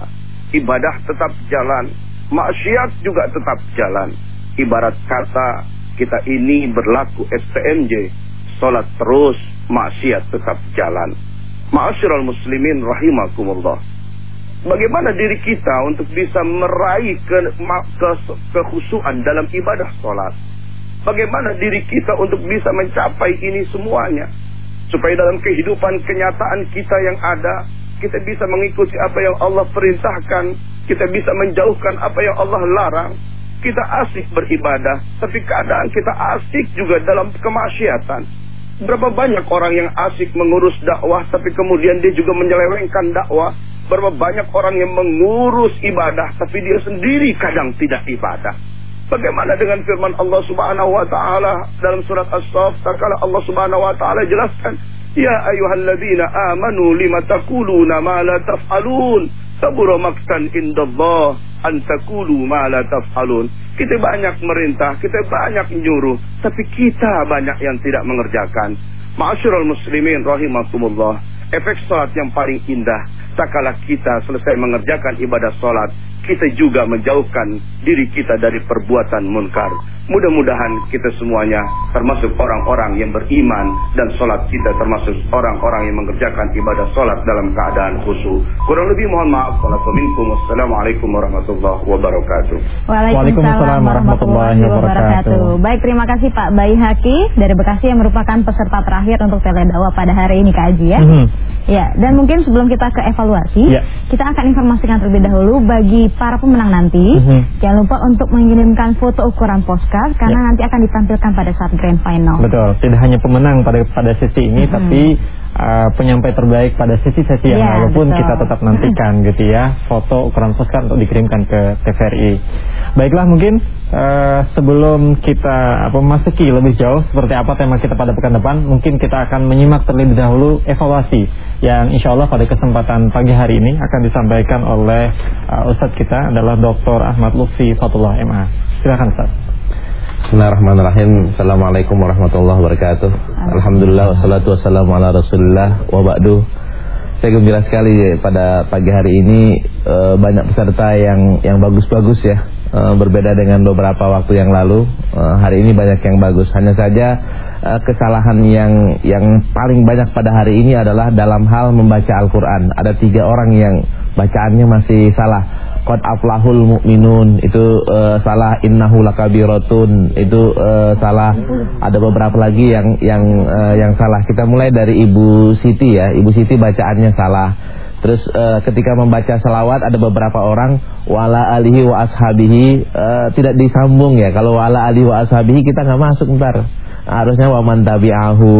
ibadah tetap jalan, maksiat juga tetap jalan. Ibarat kata kita ini berlaku STMJ, Salat terus, maksiat tetap jalan. Ma'asyiral muslimin rahimakumullah. Bagaimana diri kita untuk bisa meraih ke, ke, dalam ibadah sholat? Bagaimana diri kita untuk bisa mencapai ini semuanya? supaya dalam kehidupan kenyataan kita yang ada kita bisa mengikuti apa yang Allah perintahkan, kita bisa menjauhkan apa yang Allah larang. Kita asik beribadah, tapi keadaan kita asik juga dalam kemaksiatan. Berapa banyak orang yang asik mengurus dakwah, tapi kemudian dia juga menyelewengkan dakwah. Berapa banyak orang yang mengurus ibadah, tapi dia sendiri kadang tidak ibadah. Bagaimana dengan firman Allah Subhanahu wa taala dalam surat As-Saff? Tatkala Allah Subhanahu wa taala jelaskan, "Ya ayyuhalladzina amanu lima taquluna ma la taf'alun?" Sabura maktan indallah an taqulu ma la taf'alun. Kita banyak merintah, kita banyak nyuruh, tapi kita banyak yang tidak mengerjakan. Ma'asyiral muslimin rahimakumullah. Efek salat yang paling indah tak kala kita selesai mengerjakan ibadah salat, kita juga menjauhkan diri kita dari perbuatan munkar. Mudah-mudahan kita semuanya termasuk orang-orang yang beriman dan sholat kita termasuk orang-orang yang mengerjakan ibadah sholat dalam keadaan khusyuk. Kurang lebih mohon maaf. Wassalamualaikum warahmatullahi wabarakatuh. Waalaikumsalam warahmatullahi wabarakatuh. Baik, terima kasih Pak Bayi Haki dari Bekasi yang merupakan peserta terakhir untuk teledakwah pada hari ini Kak Aji ya. Mm -hmm. Ya, dan mungkin sebelum kita ke evaluasi, yeah. kita akan informasikan terlebih dahulu bagi para pemenang nanti, mm -hmm. jangan lupa untuk mengirimkan foto ukuran postcard karena yeah. nanti akan ditampilkan pada saat grand final. Betul, tidak hanya pemenang pada pada sesi ini, mm -hmm. tapi uh, penyampai terbaik pada sesi-sesi yang yeah, lalu pun betul. kita tetap nantikan gitu ya, foto ukuran postcard untuk dikirimkan ke TVRI. Baiklah mungkin uh, sebelum kita apa memasuki lebih jauh seperti apa tema kita pada pekan depan, mungkin kita akan menyimak terlebih dahulu evaluasi yang insya Allah pada kesempatan pagi hari ini akan disampaikan oleh uh, Ustadz kita adalah Dr. Ahmad Lutfi Fatullah MA. Silakan Ustadz. Bismillahirrahmanirrahim. Assalamualaikum warahmatullahi wabarakatuh. Alhamdulillah wassalatu wassalamu ala rasulillah. Wa ba'du. Saya gembira sekali pada pagi hari ini e, Banyak peserta yang yang bagus-bagus ya. E, Berbeda dengan beberapa waktu yang lalu. E, Hari ini banyak yang bagus. Hanya saja kesalahan yang yang paling banyak pada hari ini adalah dalam hal membaca Al-Quran. Ada tiga orang yang bacaannya masih salah. Qad aflahul mu'minun itu uh, salah innahu lakabiratun itu uh, salah. Ada beberapa lagi yang yang uh, yang salah. Kita mulai dari Ibu Siti ya. Ibu Siti bacaannya salah. Terus uh, ketika membaca salawat ada beberapa orang wala alihi wa ashabihi uh, tidak disambung ya. Kalau wala alihi wa ashabihi kita nggak masuk ntar. Harusnya waman tabi'ahu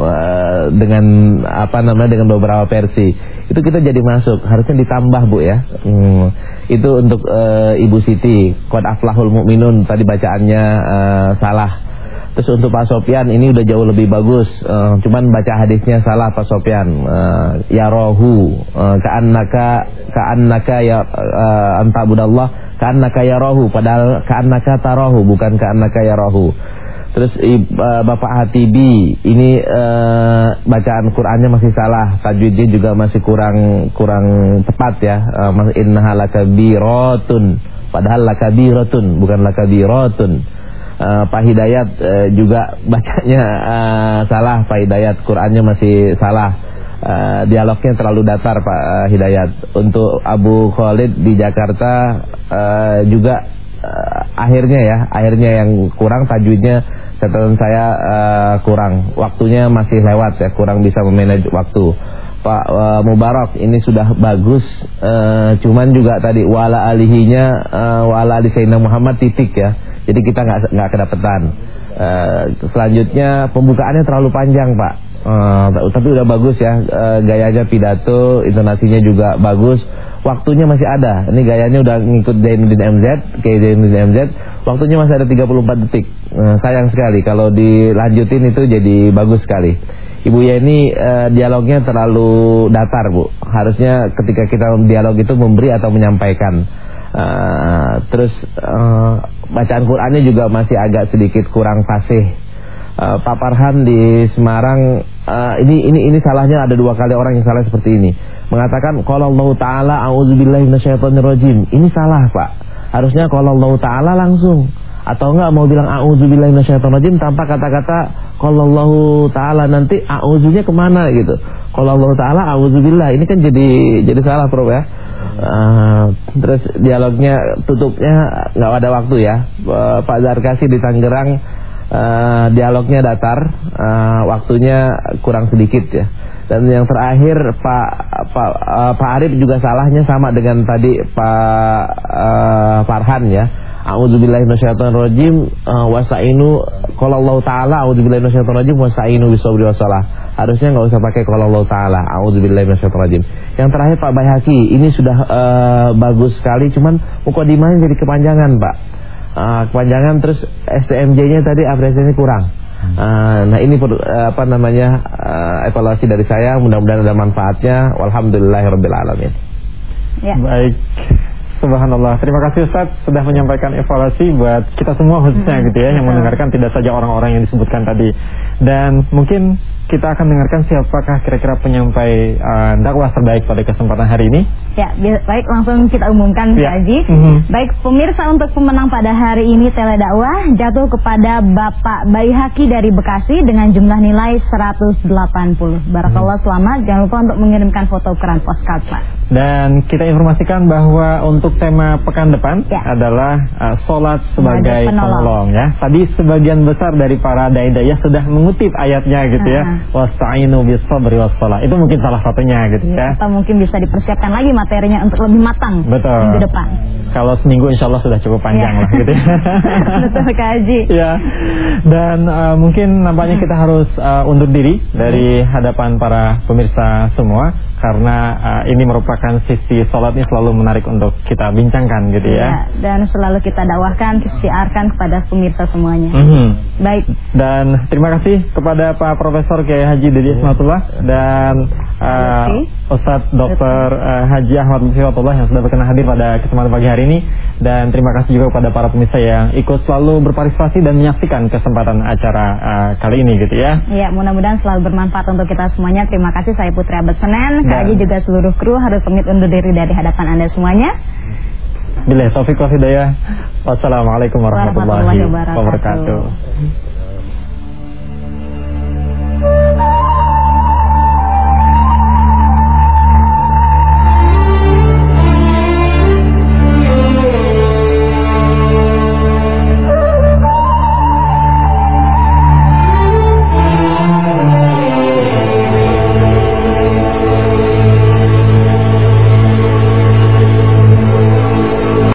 uh, dengan apa namanya dengan beberapa versi. Itu kita jadi masuk. Harusnya ditambah bu ya. Hmm. itu untuk uh, ibu Siti qad aflahul mu'minun tadi bacaannya uh, salah terus untuk Pak Sopian ini udah jauh lebih bagus uh, cuman baca hadisnya salah Pak Sopian uh, ya rohu uh, ka'annaka ka'annaka ya uh, anta budallah ka'annaka ya rohu padahal ka'annaka tarohu bukan ka'annaka ya rohu Terus uh, Bapak Hatibi ini uh, bacaan Qur'annya masih salah, tajwidnya juga masih kurang kurang tepat ya. Uh, innaha lakabiratun. Padahal lakabiratun bukan lakabiratun. Uh, Pak Hidayat uh, juga bacanya uh, salah, Pak Hidayat Qur'annya masih salah. Uh, dialognya terlalu datar Pak Hidayat. Untuk Abu Khalid di Jakarta uh, juga uh, akhirnya ya, akhirnya yang kurang tajwidnya catatan saya uh, kurang waktunya masih lewat ya kurang bisa memanage waktu Pak uh, Mubarak ini sudah bagus uh, cuman juga tadi wala alihinya uh, wala ali Muhammad titik ya jadi kita nggak nggak kedapatan uh, selanjutnya pembukaannya terlalu panjang Pak uh, tapi udah bagus ya uh, gayanya pidato intonasinya juga bagus waktunya masih ada ini gayanya udah ngikut Zainuddin MZ kayak Zainuddin MZ Waktunya masih ada 34 detik. Nah, sayang sekali kalau dilanjutin itu jadi bagus sekali. Ibu Yeni uh, dialognya terlalu datar, Bu. Harusnya ketika kita dialog itu memberi atau menyampaikan. Uh, terus uh, bacaan Qur'annya juga masih agak sedikit kurang fasih. Uh, Pak Parhan di Semarang uh, ini ini ini salahnya ada dua kali orang yang salah seperti ini. Mengatakan kalau Allah taala auzubillahi minasyaitonirrajim. Ini salah, Pak. Harusnya kalau Allah Ta'ala langsung Atau enggak mau bilang A'udzubillah minasyaitonirrajim Tanpa kata-kata Kalau Allah Ta'ala nanti A'udzunya ke mana gitu Kalau Allah Ta'ala A'udzubillah Ini kan jadi jadi salah Prof ya uh, Terus dialognya tutupnya nggak ada waktu ya uh, Pak Zarkasi di Tangerang uh, dialognya datar, uh, waktunya kurang sedikit ya. Dan yang terakhir Pak Pak uh, Pak Arif juga salahnya sama dengan tadi Pak uh, Farhan ya. A'udzubillahi minasyaitonirrajim uh, wasta'inu qala Allah taala a'udzubillahi minasyaitonirrajim wasta'inu bisabri wasalah. Harusnya nggak usah pakai qala Allah taala a'udzubillahi minasyaitonirrajim. Yang terakhir Pak Bayhaki ini sudah uh, bagus sekali cuman mukadimahnya jadi kepanjangan Pak. Uh, kepanjangan terus STMJ-nya tadi apresiasinya kurang. Uh, nah ini uh, apa namanya uh, evaluasi dari saya mudah-mudahan ada manfaatnya walhamdulillahirobbilalamin. Ya. Baik. Subhanallah. Terima kasih Ustaz sudah menyampaikan evaluasi buat kita semua khususnya hmm. gitu ya yang mendengarkan tidak saja orang-orang yang disebutkan tadi. Dan mungkin kita akan dengarkan siapakah kira-kira penyampai uh, dakwah terbaik pada kesempatan hari ini. Ya, baik langsung kita umumkan ya. Haji. Mm -hmm. Baik pemirsa untuk pemenang pada hari ini tele dakwah jatuh kepada Bapak Bayi Haki dari Bekasi dengan jumlah nilai 180. Barakallah hmm. selamat. Jangan lupa untuk mengirimkan foto keran postcard Pak. Dan kita informasikan bahwa untuk tema pekan depan ya. adalah uh, solat sebagai, penolong. penolong ya. Tadi sebagian besar dari para dai-dai sudah mengutip ayatnya gitu uh -huh. ya wasta'inu bis sabri was Itu mungkin salah satunya gitu ya. Atau mungkin bisa dipersiapkan lagi materinya untuk lebih matang Betul. minggu depan. Kalau seminggu insya Allah sudah cukup panjang ya. lah gitu ya. [LAUGHS] Betul Kaji. ya. Dan uh, mungkin nampaknya kita harus uh, undur diri dari hadapan para pemirsa semua karena uh, ini merupakan sisi sholat ini selalu menarik untuk kita bincangkan gitu ya. ya dan selalu kita dakwahkan, siarkan kepada pemirsa semuanya. Mm -hmm. Baik. Dan terima kasih kepada Pak Profesor Kiai Haji Dedi Ismatullah dan uh, Ustadz Dr. Eh, Haji Ahmad Musifatullah yang sudah berkenan hadir pada kesempatan pagi hari ini dan terima kasih juga kepada para pemirsa yang ikut selalu berpartisipasi dan menyaksikan kesempatan acara uh, kali ini gitu ya. Iya, mudah-mudahan selalu bermanfaat untuk kita semuanya. Terima kasih saya Putri Abad Senen, Kak iya. Haji juga seluruh kru harus pamit undur diri dari hadapan Anda semuanya. Bila Taufik wa Hidayah. Wassalamualaikum warahmatullahi, wabarakatuh.